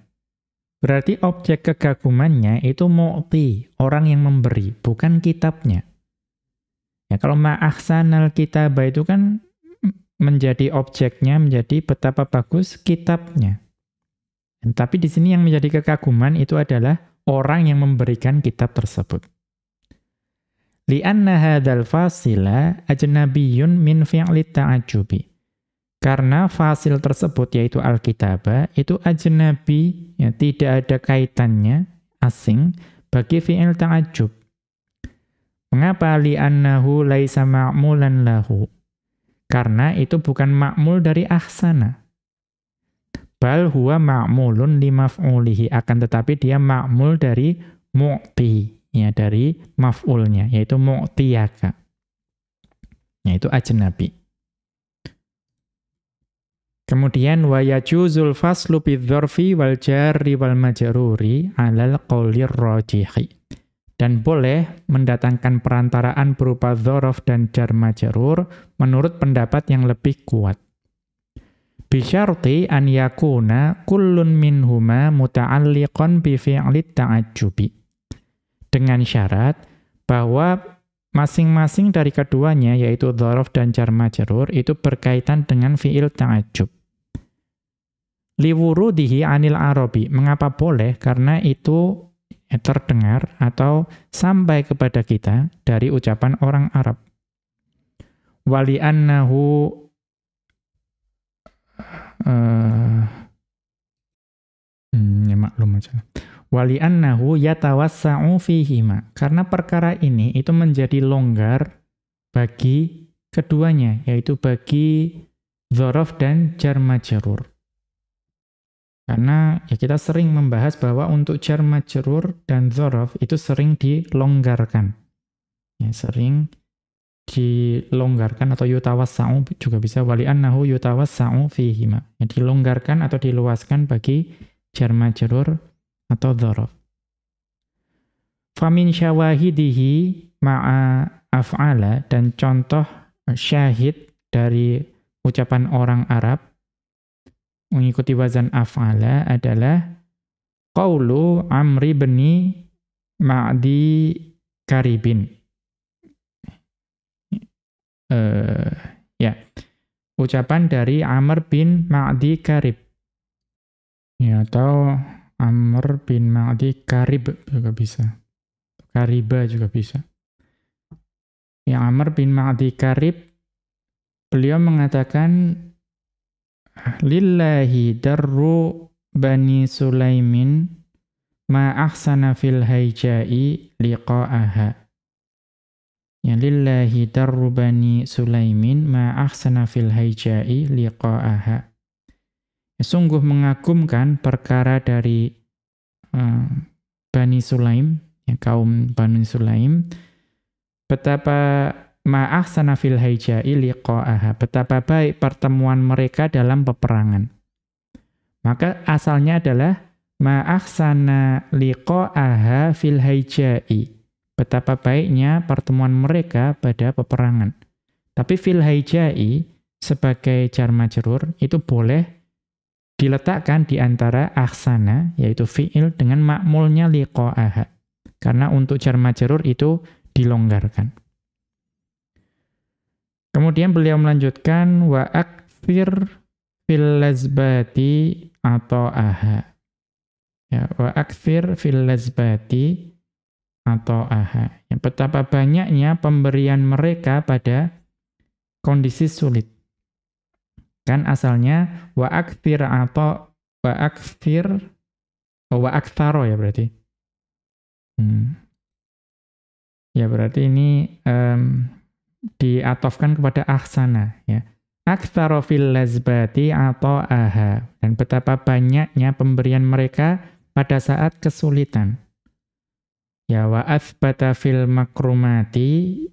Berarti objek kekagumannya itu mu'ti, orang yang memberi, bukan kitabnya. Ya kalau ma ahsanal kitaba itu kan menjadi objeknya, menjadi betapa bagus kitabnya. Tapi di sini yang menjadi kekaguman itu adalah orang yang memberikan kitab tersebut. Lianna hadzal fasila ajnabiyyun min fi'li ta'ajjubi. Karena fasil tersebut yaitu Alkitabah itu ajnabi, ya, tidak ada kaitannya asing bagi fi'il ta'ajjub. Mengapa li'annahu laisa ma'mulan lahu? Karena itu bukan makmul dari ahsana. Bal huwa ma'mulun limaf'ulihi. Akan tetapi dia makmul dari mu'ti. Ya, dari maf'ulnya, yaitu mu'tiyaka. Yaitu ajnabi. Kemudian wa yajuzul faslu bidzarfi wal jarri wal majruri 'alal qawlir rajihi dan boleh mendatangkan perantaraan berupa dzaraf dan jar majrur menurut pendapat yang lebih kuat. Bisyarti an yakuna kullun minhuma muta'alliqan bi fi'li ta'ajjubi. Dengan syarat bahwa masing-masing dari keduanya yaitu dzaraf dan jar majrur itu berkaitan dengan fi'il ta'ajjub. Liwurudihi anil arabi. Mengapa boleh? Karena itu terdengar atau sampai kepada kita dari ucapan orang Arab. Wali annahu uh, hmm, ya. Wali annahu yatawassa'u fihima. Karena perkara ini itu menjadi longgar bagi keduanya, yaitu bagi dzaraf dan jar majrur. Karena ya kita sering membahas bahwa untuk jar majrur dan dzaraf itu sering dilonggarkan. Ya, sering dilonggarkan atau yutawassa'u juga bisa wali annahu yutawassa'u fihima. Ya, dilonggarkan atau diluaskan bagi jar majrur atau dzaraf. Famin syawahidihi ma'a af'ala dan contoh syahid dari ucapan orang Arab mengikuti wazan af'ala adalah qaulu Amri bin Ma'di Karibin. Uh, ya. ucapan dari Amr bin Ma'di Karib. Ya, atau Amr bin Ma'di Karib juga bisa. Kariba juga bisa. Ya, Amr bin Ma'di Karib, beliau mengatakan, Lillahi darru bani Sulaimin ma ahsana fil haijai liqa'aha. Ya lillahi darru bani Sulaimin ma ahsana fil haijai liqa'aha. Ya, sungguh mengagumkan perkara dari uh, Bani Sulaim, ya, kaum Bani Sulaim, betapa ma ahsana fil haijai liqa'aha, betapa baik pertemuan mereka dalam peperangan. Maka asalnya adalah ma ahsana liqa'aha fil haijai betapa baiknya pertemuan mereka pada peperangan. Tapi fil haijai sebagai jar majrur itu boleh diletakkan di antara aksana yaitu fi'il dengan makmulnya liqa'aha. Karena untuk jar majrur itu dilonggarkan. Kemudian beliau melanjutkan wa akfir fil lazbati atau aha. Ya, wa akfir fil lazbati atau aha. Ya, betapa banyaknya pemberian mereka pada kondisi sulit. Kan asalnya wa akthir atau wa akthir oh, wa aktharo ya berarti. Hmm. Ya berarti ini um, diatofkan kepada aksana ya. Aktharo fil lazbati aha. Dan betapa banyaknya pemberian mereka pada saat kesulitan. Ya wa athbata fil makrumati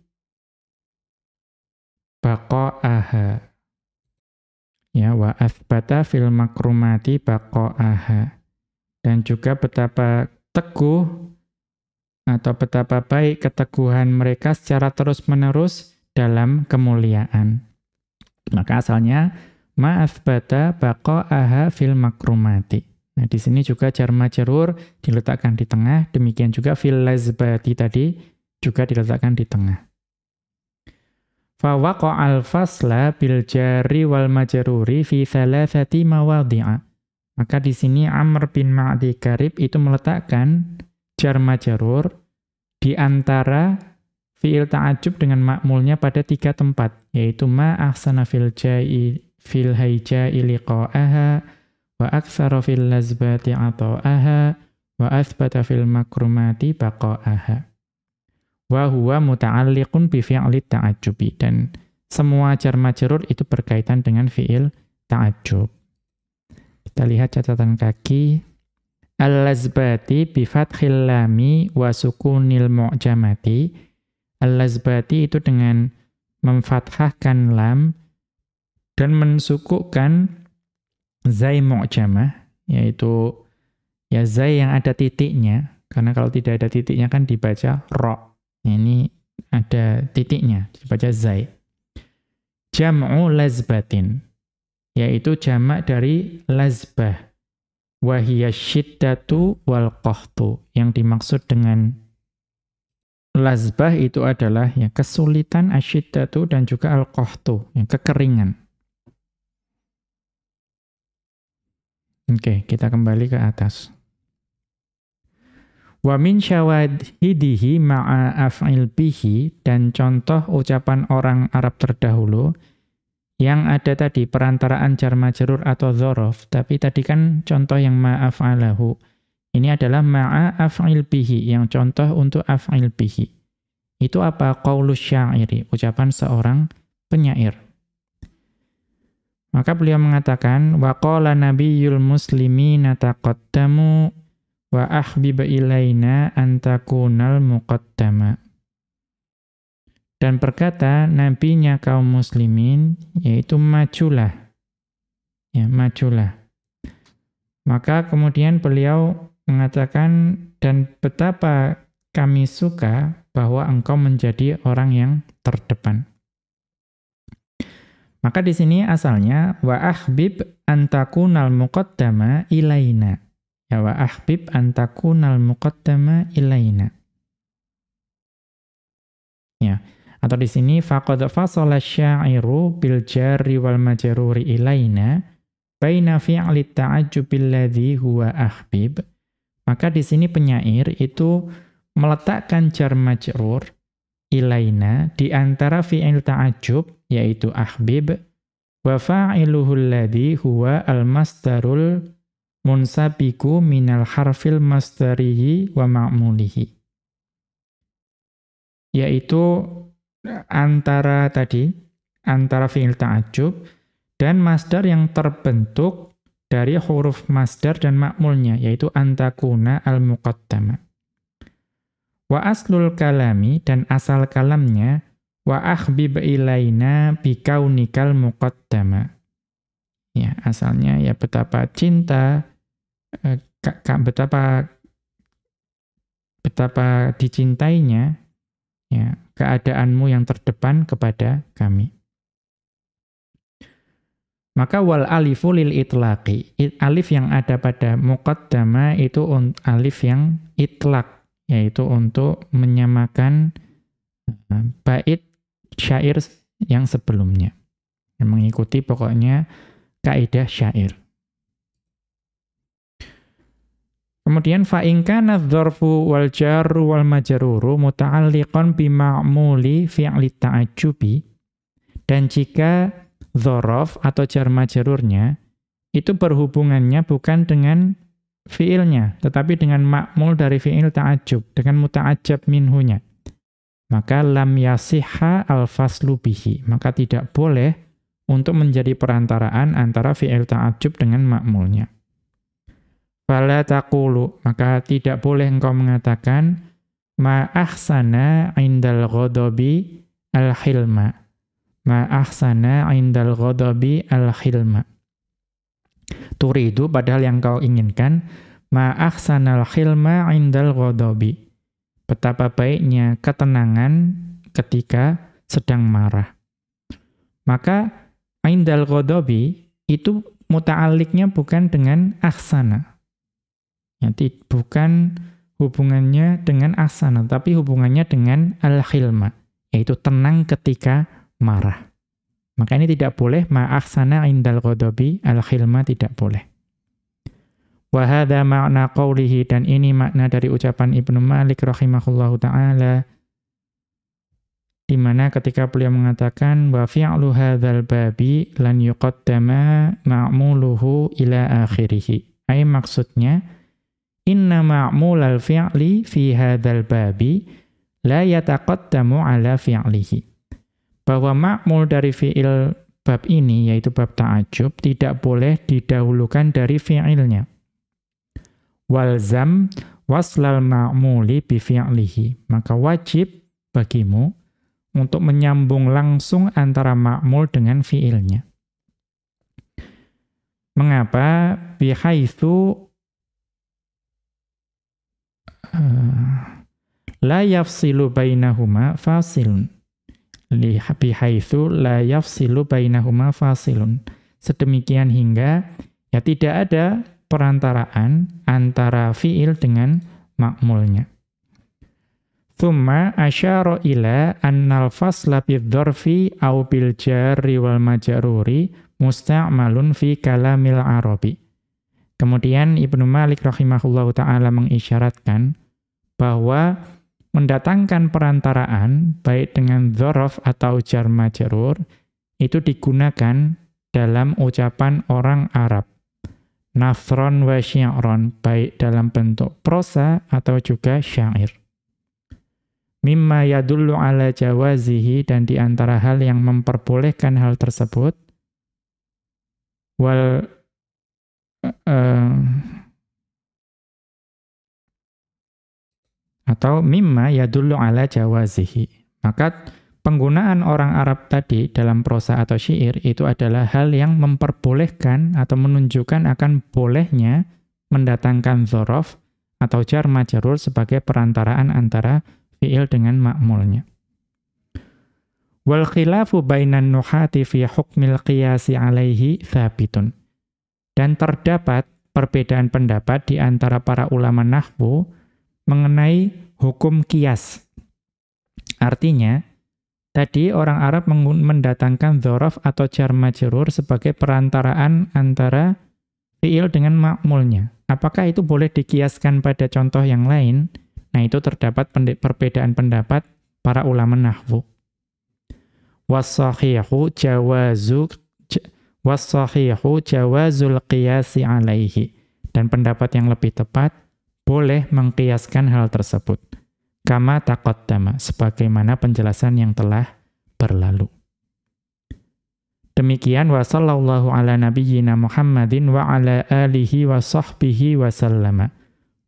baqa'aha. Ya wa athbata fil makrumati baqa'aha. Dan juga betapa teguh atau betapa baik keteguhan mereka secara terus-menerus dalam kemuliaan. Maka asalnya ma athbata baqa'aha fil makrumati. Nah, di sini juga jar majrur diletakkan di tengah, demikian juga fil lazbati tadi juga diletakkan di tengah. Fa waqa'al fasla bil jari wal majruri fi thalathati mawadhi'a. Maka di sini Amr bin Ma'di Karib itu meletakkan jar majrur di antara fiil ta'ajub dengan makmulnya pada tiga tempat, yaitu ma ahsana fil jai fil haijai liqa'aha wa aktsara fil lazbati ata'aha wa athbata fil makrumati baqa'aha. Wa huwa muta'alliqun bi fi'li ta'ajjubi dan semua jar majrur itu berkaitan dengan fi'il ta'ajjub. Kita lihat catatan kaki. Al-lazbati bi fathil wa sukunil mu'jamati al-lazbati itu dengan memfathahkan lam dan mensukukkan zai mu'jamah, yaitu ya zai yang ada titiknya, karena kalau tidak ada titiknya kan dibaca ro. Ini ada titiknya, dibaca zai. Jam'u lazbatin, yaitu jamak dari lazbah. Wahiyya syiddatu wal qahtu. Yang dimaksud dengan lazbah itu adalah ya kesulitan asyiddatu dan juga al-qahtu, yang kekeringan. Oke, kita kembali ke atas. Wa min syawahidihi ma'a af'il bihi dan contoh ucapan orang Arab terdahulu yang ada tadi perantaraan jar majrur atau dzaraf, tapi tadi kan contoh yang ma'af'alahu. Ini adalah ma'a af'il bihi yang contoh untuk af'il bihi. Itu apa? Qaulus syairi, ucapan seorang penyair. Maka beliau mengatakan waqala nabiyul muslimina taqaddamu wa ahbib ilaina antakunal muqaddama. Dan berkata nabinya kaum muslimin yaitu majulah. Ya, majulah. Maka kemudian beliau mengatakan dan betapa kami suka bahwa engkau menjadi orang yang terdepan. Maka di sini asalnya wa ahbib antakunal muqaddama ilaina. Ya wa ahbib antakunal muqaddama ilaina. Ya. Atau di sini faqad fasala syairu bil jarri wal majruri ilaina baina fi'li ta'ajjubil ladzi huwa ahbib. Maka di sini penyair itu meletakkan jar majrur ilaina di antara fi'il ta'ajjub yaitu ahbib wa fa'iluhu alladhi huwa al-masdarul munsabiku minal harfil masdarihi wa ma'mulihi. Yaitu antara tadi antara fi'il ta'ajjub dan masdar yang terbentuk dari huruf masdar dan makmulnya yaitu antakuna al-muqaddama Wa aslul kalami dan asal kalamnya wa akhbib ilaina bikaunikal muqaddama. Ya, asalnya ya betapa cinta eh, betapa betapa dicintainya ya keadaanmu yang terdepan kepada kami. Maka wal alifu lil itlaqi. Alif yang ada pada muqaddama itu alif yang itlaq yaitu untuk menyamakan uh, bait syair yang sebelumnya. Yang mengikuti pokoknya kaidah syair. Kemudian fa in kana dzarfu wal jarru wal majruru muta'alliqan bi ma'muli fi'li dan jika dzaraf atau jar majrurnya itu berhubungannya bukan dengan fiilnya, tetapi dengan makmul dari fiil ta'ajub, dengan muta'ajab minhunya. Maka lam yasihha al-faslu. Maka tidak boleh untuk menjadi perantaraan antara fiil ta'ajub dengan makmulnya. Fala taqulu, maka tidak boleh engkau mengatakan ma ahsana indal ghadabi al-hilma. Ma ahsana indal ghadabi al-hilma turidu padahal yang kau inginkan ma ahsanal khilma indal ghadabi. Betapa baiknya ketenangan ketika sedang marah. Maka indal ghadabi itu muta'alliqnya bukan dengan ahsana. Jadi bukan hubungannya dengan ahsana, tapi hubungannya dengan al-khilma, yaitu tenang ketika marah. Maka ini tidak boleh ma'aksana indal ghadabi al-khilma tidak boleh. Wa hadha ma'na qawlihi dan ini makna dari ucapan Ibnu Malik rahimahullahu taala di mana ketika beliau mengatakan wa fi'lu hadzal babi lan yuqaddama ma'muluhu ila akhirih. Ai maksudnya inna ma'mulal fi'li fi hadzal babi la yataqaddamu ala fi'lihi bahwa makmul dari fi'il bab ini, yaitu bab ta'ajub, tidak boleh didahulukan dari fi'ilnya. Walzam waslal ma'muli bifi'lihi. Maka wajib bagimu untuk menyambung langsung antara makmul dengan fi'ilnya. Mengapa? Bihaithu uh, la yafsilu bainahuma fasilun bihaitsu la yafsilu bainahuma fasilun. Sedemikian hingga ya tidak ada perantaraan antara fiil dengan makmulnya. Thumma asyara ila annal fasla bidh-dzarfi aw bil jarri wal majruri musta'malun fi kalamil arabi. Kemudian Ibnu Malik rahimahullahu taala mengisyaratkan bahwa mendatangkan perantaraan, baik dengan dhorof atau jar majrur, itu digunakan dalam ucapan orang Arab. Nafron wa syi'ron, baik dalam bentuk prosa atau juga syair. Mimma yadullu ala jawazihi, dan di antara hal yang memperbolehkan hal tersebut, wal uh, atau mimma yadullu ala jawazihi. Maka penggunaan orang Arab tadi dalam prosa atau syair itu adalah hal yang memperbolehkan atau menunjukkan akan bolehnya mendatangkan zorof atau jar majarul sebagai perantaraan antara fi'il dengan makmulnya. Wal khilafu bainan nuhati fi hukmil qiyasi alaihi thabitun. Dan terdapat perbedaan pendapat di antara para ulama nahwu mengenai hukum kias. Artinya, Tadi orang Arab mendatangkan dhorof atau jar majrur sebagai perantaraan antara fi'il dengan makmulnya. Apakah itu boleh dikiaskan pada contoh yang lain? Nah itu terdapat perbedaan pendapat para ulama nahwu. Wasahihu jawazu wasahihu jawazul qiyasi alaihi. Dan pendapat yang lebih tepat, boleh mengkiaskan hal tersebut kama taqaddama sebagaimana penjelasan yang telah berlalu. Demikian wa sallallahu ala nabiyyina Muhammadin wa ala alihi wa sahbihi wa sallama.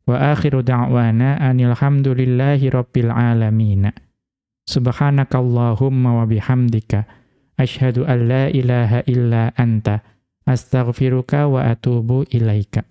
Wa akhiru da'wana anil hamdulillahi rabbil alamin. Subhanakallahumma wa bihamdika asyhadu an la ilaha illa anta astaghfiruka wa atubu ilaika.